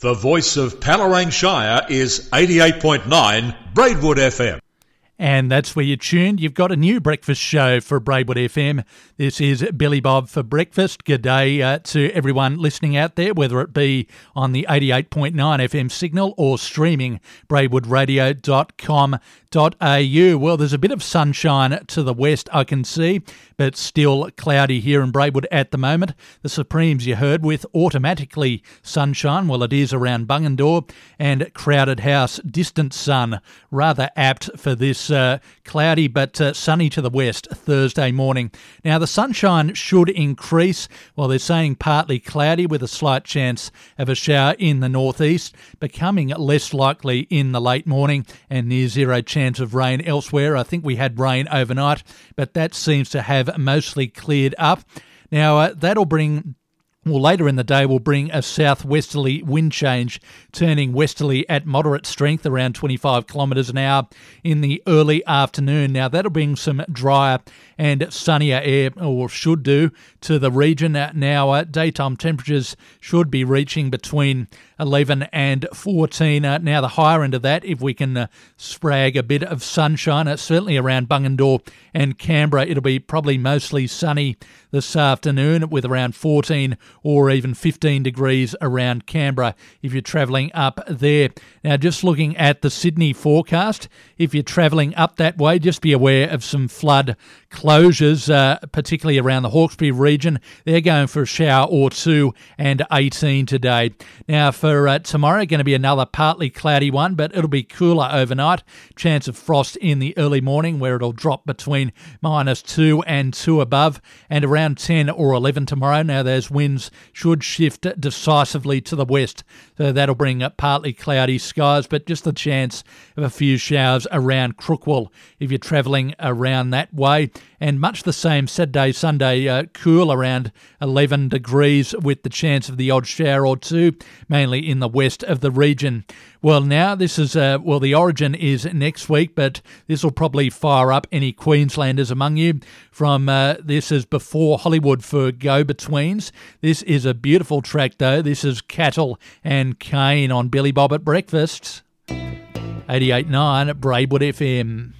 The voice of Palerang Shire is 88.9 Braidwood FM. And that's where you're tuned. You've got a new breakfast show for Braidwood FM. This is Billy Bob for breakfast. Good day uh, to everyone listening out there, whether it be on the 88.9 FM signal or streaming braidwoodradio.com.au. Well, there's a bit of sunshine to the west, I can see, but still cloudy here in Braidwood at the moment. The Supremes you heard with automatically sunshine. Well, it is around Bungendore and Crowded House, distant sun, rather apt for this uh, cloudy but uh, sunny to the west Thursday morning. Now, the sunshine should increase. Well, they're saying partly cloudy with a slight chance of a shower in the northeast, becoming less likely in the late morning and near zero chance of rain elsewhere. I think we had rain overnight, but that seems to have mostly cleared up. Now, uh, that'll bring well, later in the day, we'll bring a southwesterly wind change, turning westerly at moderate strength, around 25 kilometres an hour in the early afternoon. Now, that'll bring some drier and sunnier air, or should do, to the region. Now, daytime temperatures should be reaching between 11 and 14. Uh, now, the higher end of that, if we can uh, sprag a bit of sunshine, uh, certainly around Bungendore and Canberra, it'll be probably mostly sunny this afternoon with around 14 or even 15 degrees around Canberra if you're travelling up there. Now, just looking at the Sydney forecast, if you're travelling up that way, just be aware of some flood closures, uh, particularly around the Hawkesbury region. They're going for a shower or two and 18 today. Now, for uh, tomorrow, going to be another partly cloudy one, but it'll be cooler overnight. Chance of frost in the early morning where it'll drop between minus 2 and 2 above, and around 10 or 11 tomorrow. Now, those winds should shift decisively to the west, so that'll bring up partly cloudy skies, but just the chance of a few showers around Crookwell if you're travelling around that way. And much the same Saturday, Sunday, uh, cool around 11 degrees with the chance of the odd shower or two, mainly in the west of the region. Well, now this is, uh, well, the origin is next week, but this will probably fire up any Queenslanders among you. From uh, this is before Hollywood for Go Betweens. This is a beautiful track, though. This is Cattle and Cane on Billy Bob at Breakfast. 88.9 at Braidwood FM.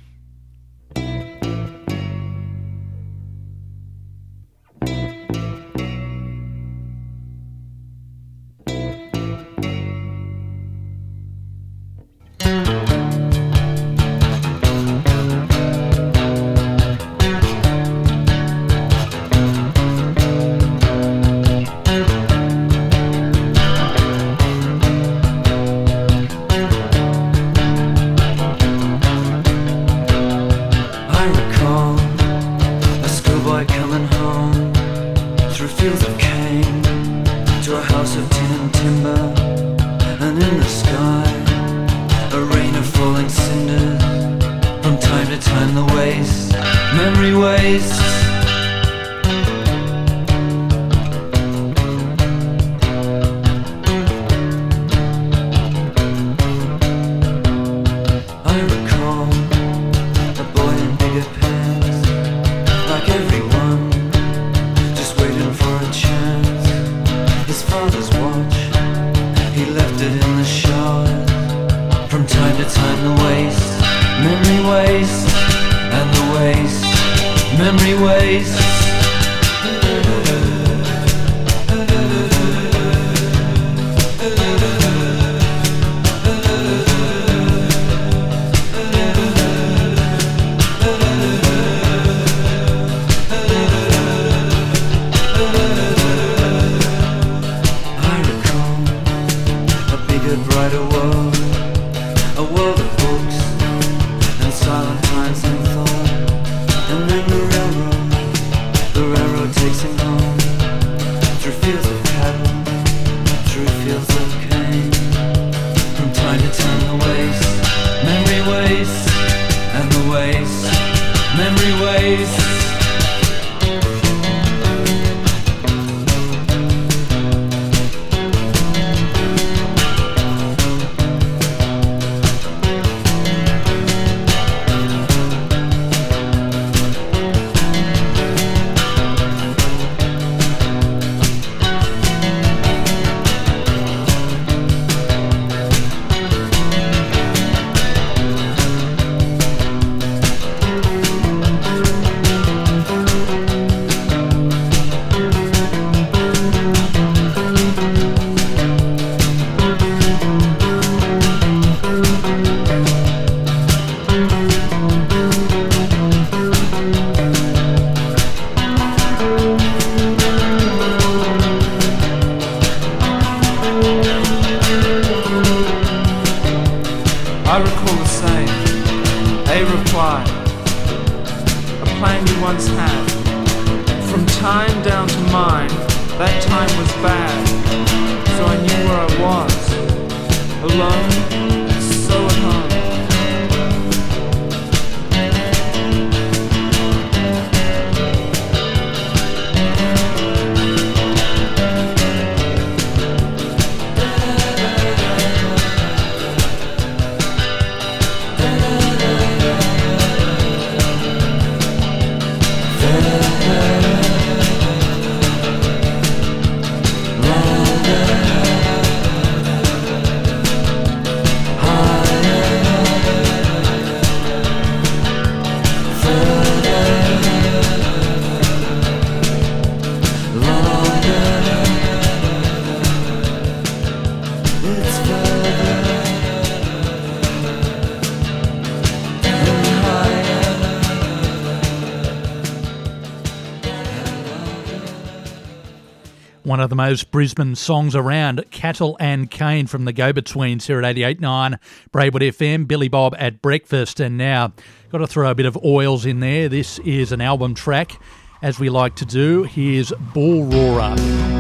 Through fields of cane to a house of tin and timber, and in the sky a rain of falling cinders. From time to time, the waste memory wastes. One of the most Brisbane songs around, Cattle and Cane from the Go Betweens here at 88.9 Braidwood FM, Billy Bob at breakfast. And now, got to throw a bit of oils in there. This is an album track, as we like to do. Here's Bull Roarer.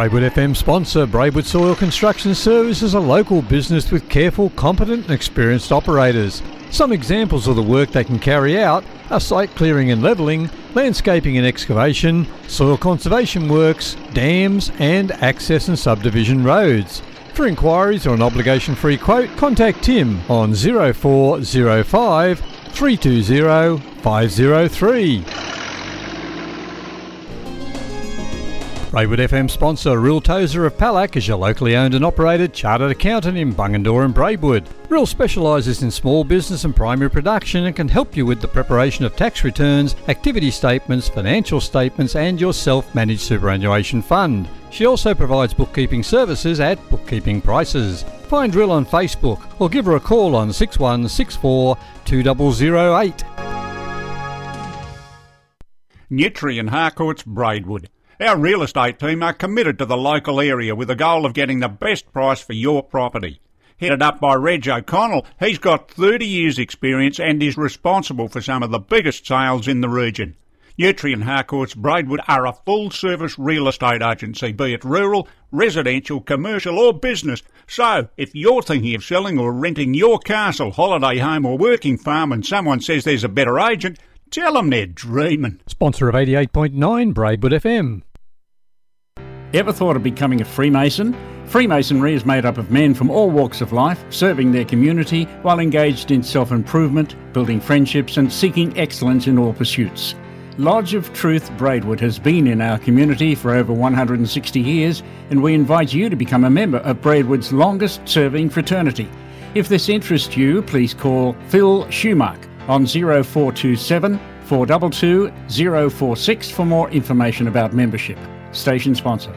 Braidwood FM sponsor Braidwood Soil Construction Service is a local business with careful, competent and experienced operators. Some examples of the work they can carry out are site clearing and levelling, landscaping and excavation, soil conservation works, dams and access and subdivision roads. For inquiries or an obligation free quote, contact Tim on 0405 320 503. Braidwood FM sponsor Real Tozer of Palac is your locally owned and operated chartered accountant in Bungendore and Braidwood. Real specialises in small business and primary production and can help you with the preparation of tax returns, activity statements, financial statements, and your self managed superannuation fund. She also provides bookkeeping services at bookkeeping prices. Find Real on Facebook or give her a call on 6164 2008. Nutrien Harcourts Braidwood. Our real estate team are committed to the local area with the goal of getting the best price for your property. Headed up by Reg O'Connell, he's got 30 years' experience and is responsible for some of the biggest sales in the region. Nutrien Harcourts Braidwood are a full service real estate agency, be it rural, residential, commercial, or business. So, if you're thinking of selling or renting your castle, holiday home, or working farm and someone says there's a better agent, tell them they're dreaming. Sponsor of 88.9 Braidwood FM. Ever thought of becoming a Freemason? Freemasonry is made up of men from all walks of life, serving their community while engaged in self improvement, building friendships, and seeking excellence in all pursuits. Lodge of Truth Braidwood has been in our community for over 160 years, and we invite you to become a member of Braidwood's longest serving fraternity. If this interests you, please call Phil Schumark on 0427 422 046 for more information about membership. Station sponsor.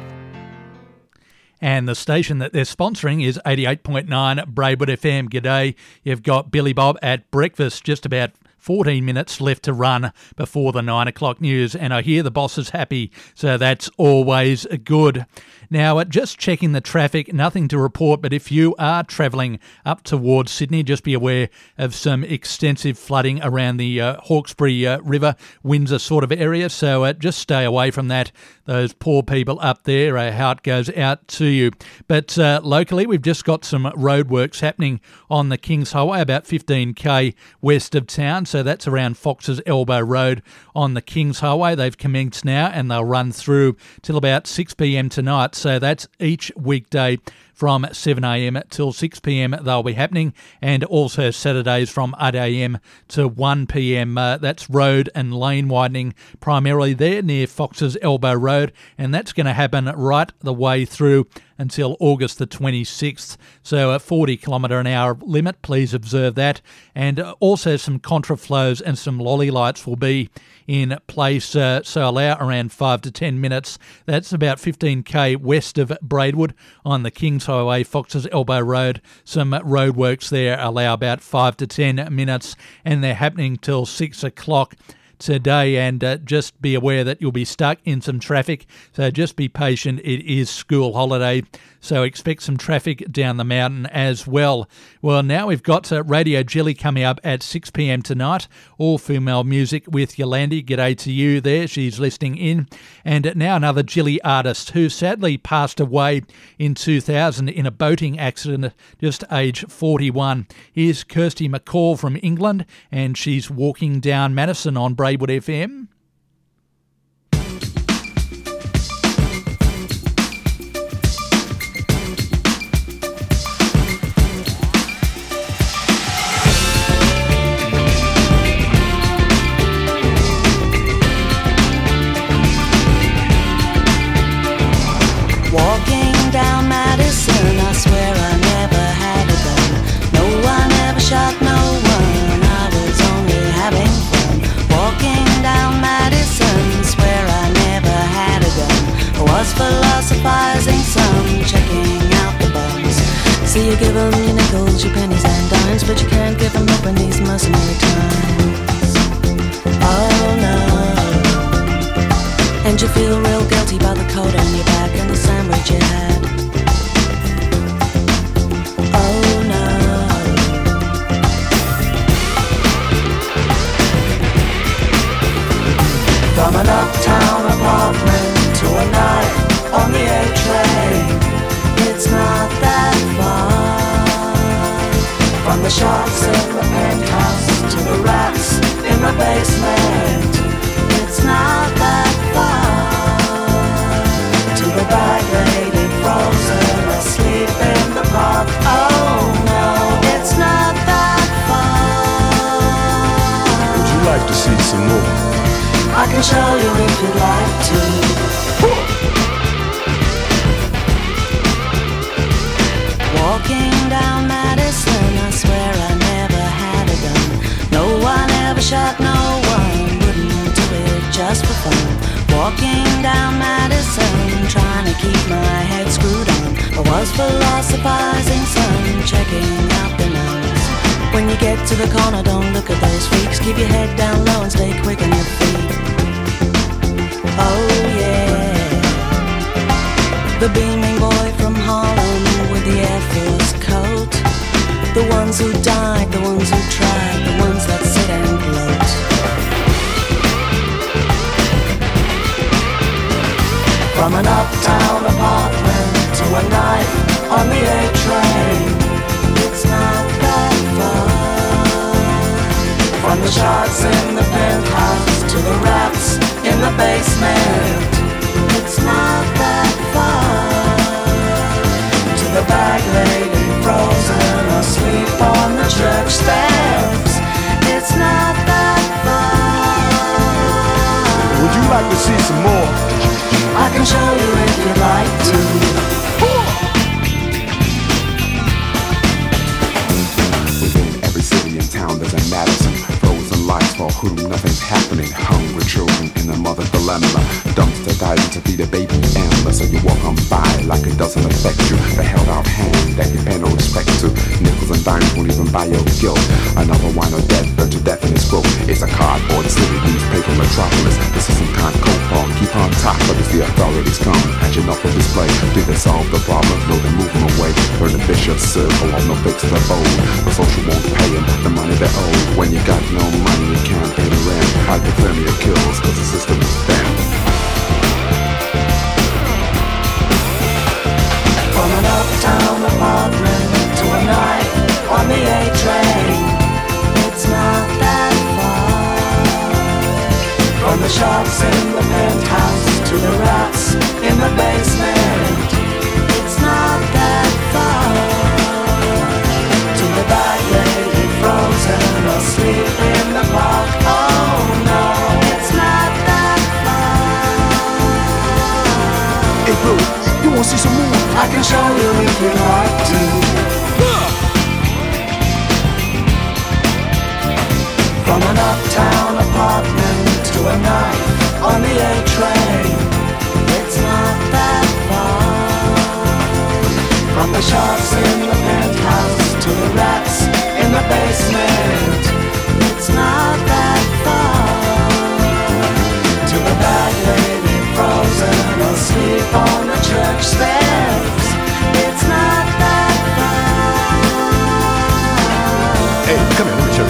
And the station that they're sponsoring is 88.9 Braidwood FM. G'day. You've got Billy Bob at breakfast, just about 14 minutes left to run before the 9 o'clock news. And I hear the boss is happy, so that's always good. Now, just checking the traffic, nothing to report, but if you are travelling up towards Sydney, just be aware of some extensive flooding around the uh, Hawkesbury uh, River, Windsor sort of area. So uh, just stay away from that. Those poor people up there, uh, how it goes out to you. But uh, locally, we've just got some roadworks happening on the Kings Highway, about 15k west of town. So that's around Fox's Elbow Road on the Kings Highway. They've commenced now and they'll run through till about 6 pm tonight. So that's each weekday from 7am till 6pm they'll be happening and also Saturdays from 8am to 1pm. Uh, that's road and lane widening primarily there near Fox's Elbow Road and that's going to happen right the way through until August the 26th. So a 40 kilometre an hour limit, please observe that. And also some contraflows and some lolly lights will be in place. Uh, so allow around 5 to 10 minutes. That's about 15k west of Braidwood on the Kings Highway, Fox's Elbow Road. Some roadworks there allow about 5 to 10 minutes and they're happening till 6 o'clock today and uh, just be aware that you'll be stuck in some traffic. So just be patient. It is school holiday so expect some traffic down the mountain as well. Well now we've got uh, radio jelly coming up at 6pm tonight. All female music with yolandi. G'day to you there. She's listening in. And now another jelly artist who sadly passed away in 2000 in a boating accident just age 41 here's Kirsty MacColl from england and she's walking down madison on Braidwood FM. Philosophizing some, checking out the bums. See, you give 'em your nickels, your pennies and dimes, but you can't give them up in these mercenary times. Oh no. And you feel real guilty about the coat on your back and the sandwich you had. Oh no. Sharks in the penthouse to the rats in the basement. It's not to the corner, don't look at those freaks. Keep your head down low and stay quick on your feet. Oh yeah. The beaming boy from Harlem with the Air Force coat. The ones who died, the ones who tried, the ones that sit and gloat. From an uptown apartment to a night on the A train. It's not From the sharks in the penthouse to the rats in the basement. It's not that far to the bag lady frozen asleep on the church steps. It's not that far. Would you like to see some more? I can show you if you'd like to. Whom nothing's happening. Hungry children in a mother's dilemma. Dumpster diving to feed a baby endless So you walk on by like it doesn't affect you. The held out hand that you pay no respect to. Nickels and dimes won't even buy your guilt. Another wine or death burned to death in its growth It's a cardboard city, newspaper metropolis. This is some kind of fall Keep on top but as the authorities come. Catching up with display Did they solve the problem? No, they move them away. Burn the vicious circle of no fix the bold The social won't pay them the money they owe. When you got no money you can't From an uptown apartment to a night on the A train. It's not that far. From the shops in the penthouse to the rats in the basement. It's not that far. To the frozen asleep bro, you wanna see some more? I can show you if you'd like to. From an uptown apartment to a night on the A train. It's not that far. From the shops in the penthouse to the rats in the basement. It's not that frozen asleep on the church steps. It's not that far. Hey, come here,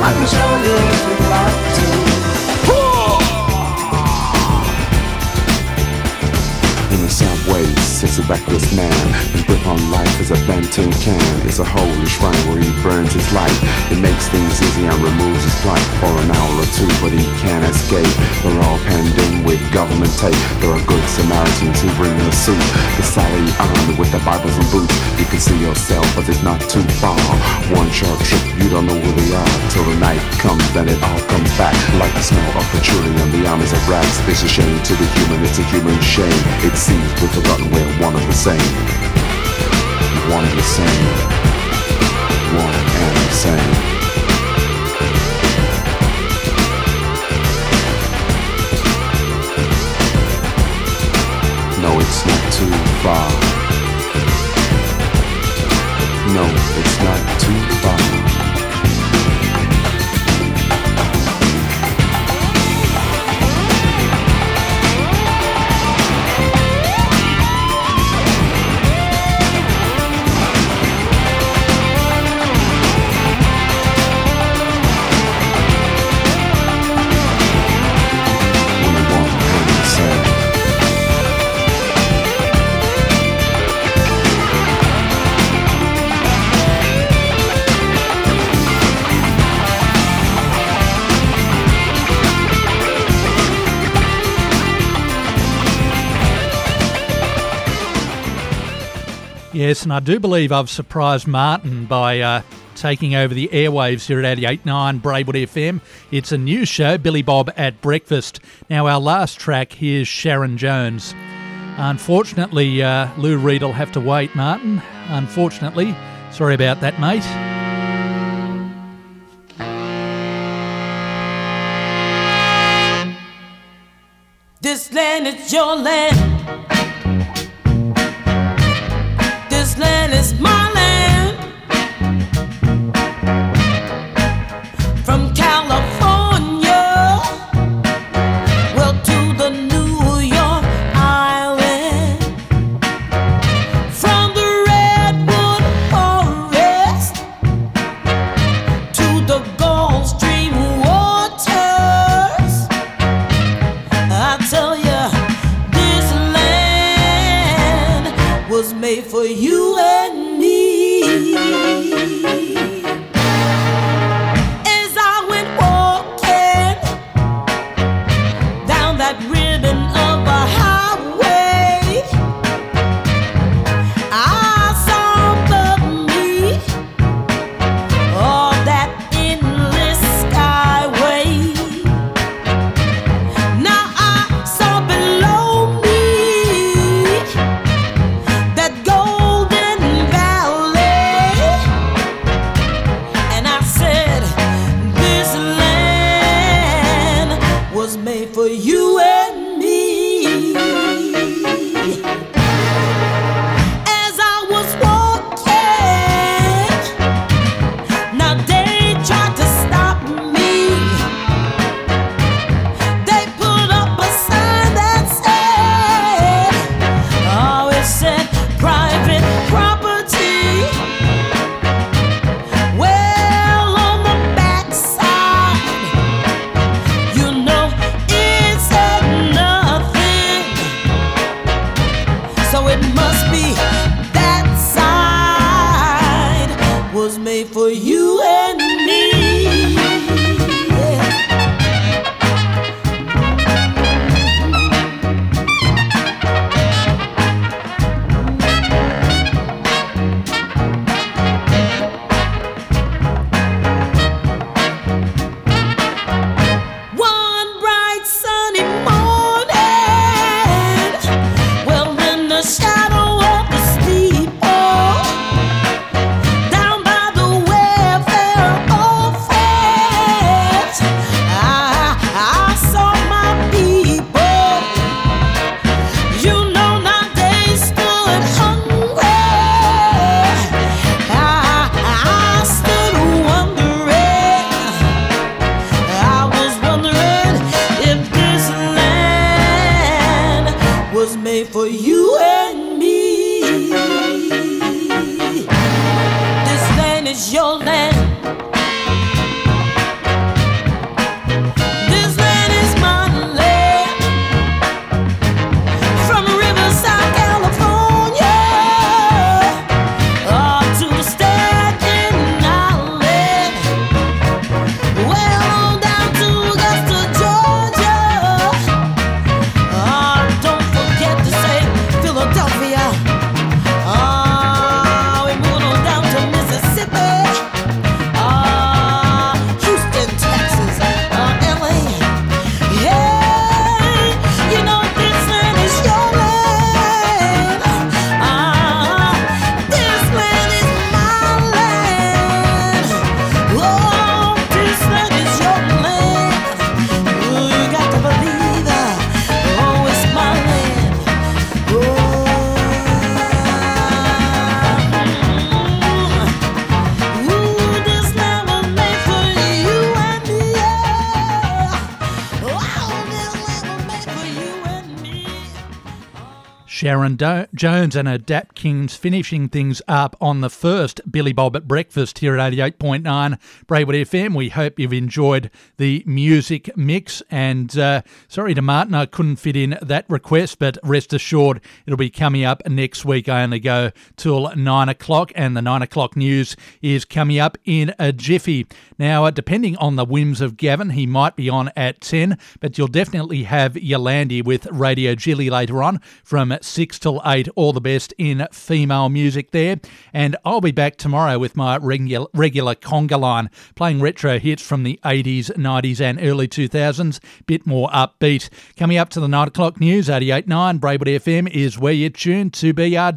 let me show you tin can It's a holy shrine where he burns his light It makes things easy and removes his plight For an hour or two but he can't escape. They're all penned in with government tape. There are good Samaritans who bring the soup The Sally Army with the Bibles and boots. You can see yourself but it's not too far. One short trip you don't know where they are. Till the night comes then it all comes back. Like the smell of petroleum the armies of rats. It's a shame to the human it's a human shame. It seems we've forgotten we're one of the same One of the same One and the same No, it's not too far. No, it's not too far. Yes, and I do believe I've surprised Martin by uh, taking over the airwaves here at 88.9 Braidwood FM. It's a new show, Billy Bob at Breakfast. Now, our last track here's Sharon Jones. Unfortunately, uh, Lou Reed will have to wait, Martin. Unfortunately. Sorry about that, mate. This land is your land. Sharon Do- Jones and the Dap-Kings finishing things up on the first Billy Bob at Breakfast here at 88.9 Braidwood FM. We hope you've enjoyed the music mix. And uh, sorry to Martin, I couldn't fit in that request, but rest assured it'll be coming up next week. I only go till 9 o'clock, and the 9 o'clock news is coming up in a jiffy. Now, uh, depending on the whims of Gavin, he might be on at 10, but you'll definitely have Yolandi with Radio Jilly later on from 6 till 8. All the best in female music there. And I'll be back tomorrow with my regular, regular conga line, playing retro hits from the 80s, 90s, and early 2000s. Bit more upbeat. Coming up to the 9 o'clock news, 88.9 Braidwood FM is where you're tuned to BR.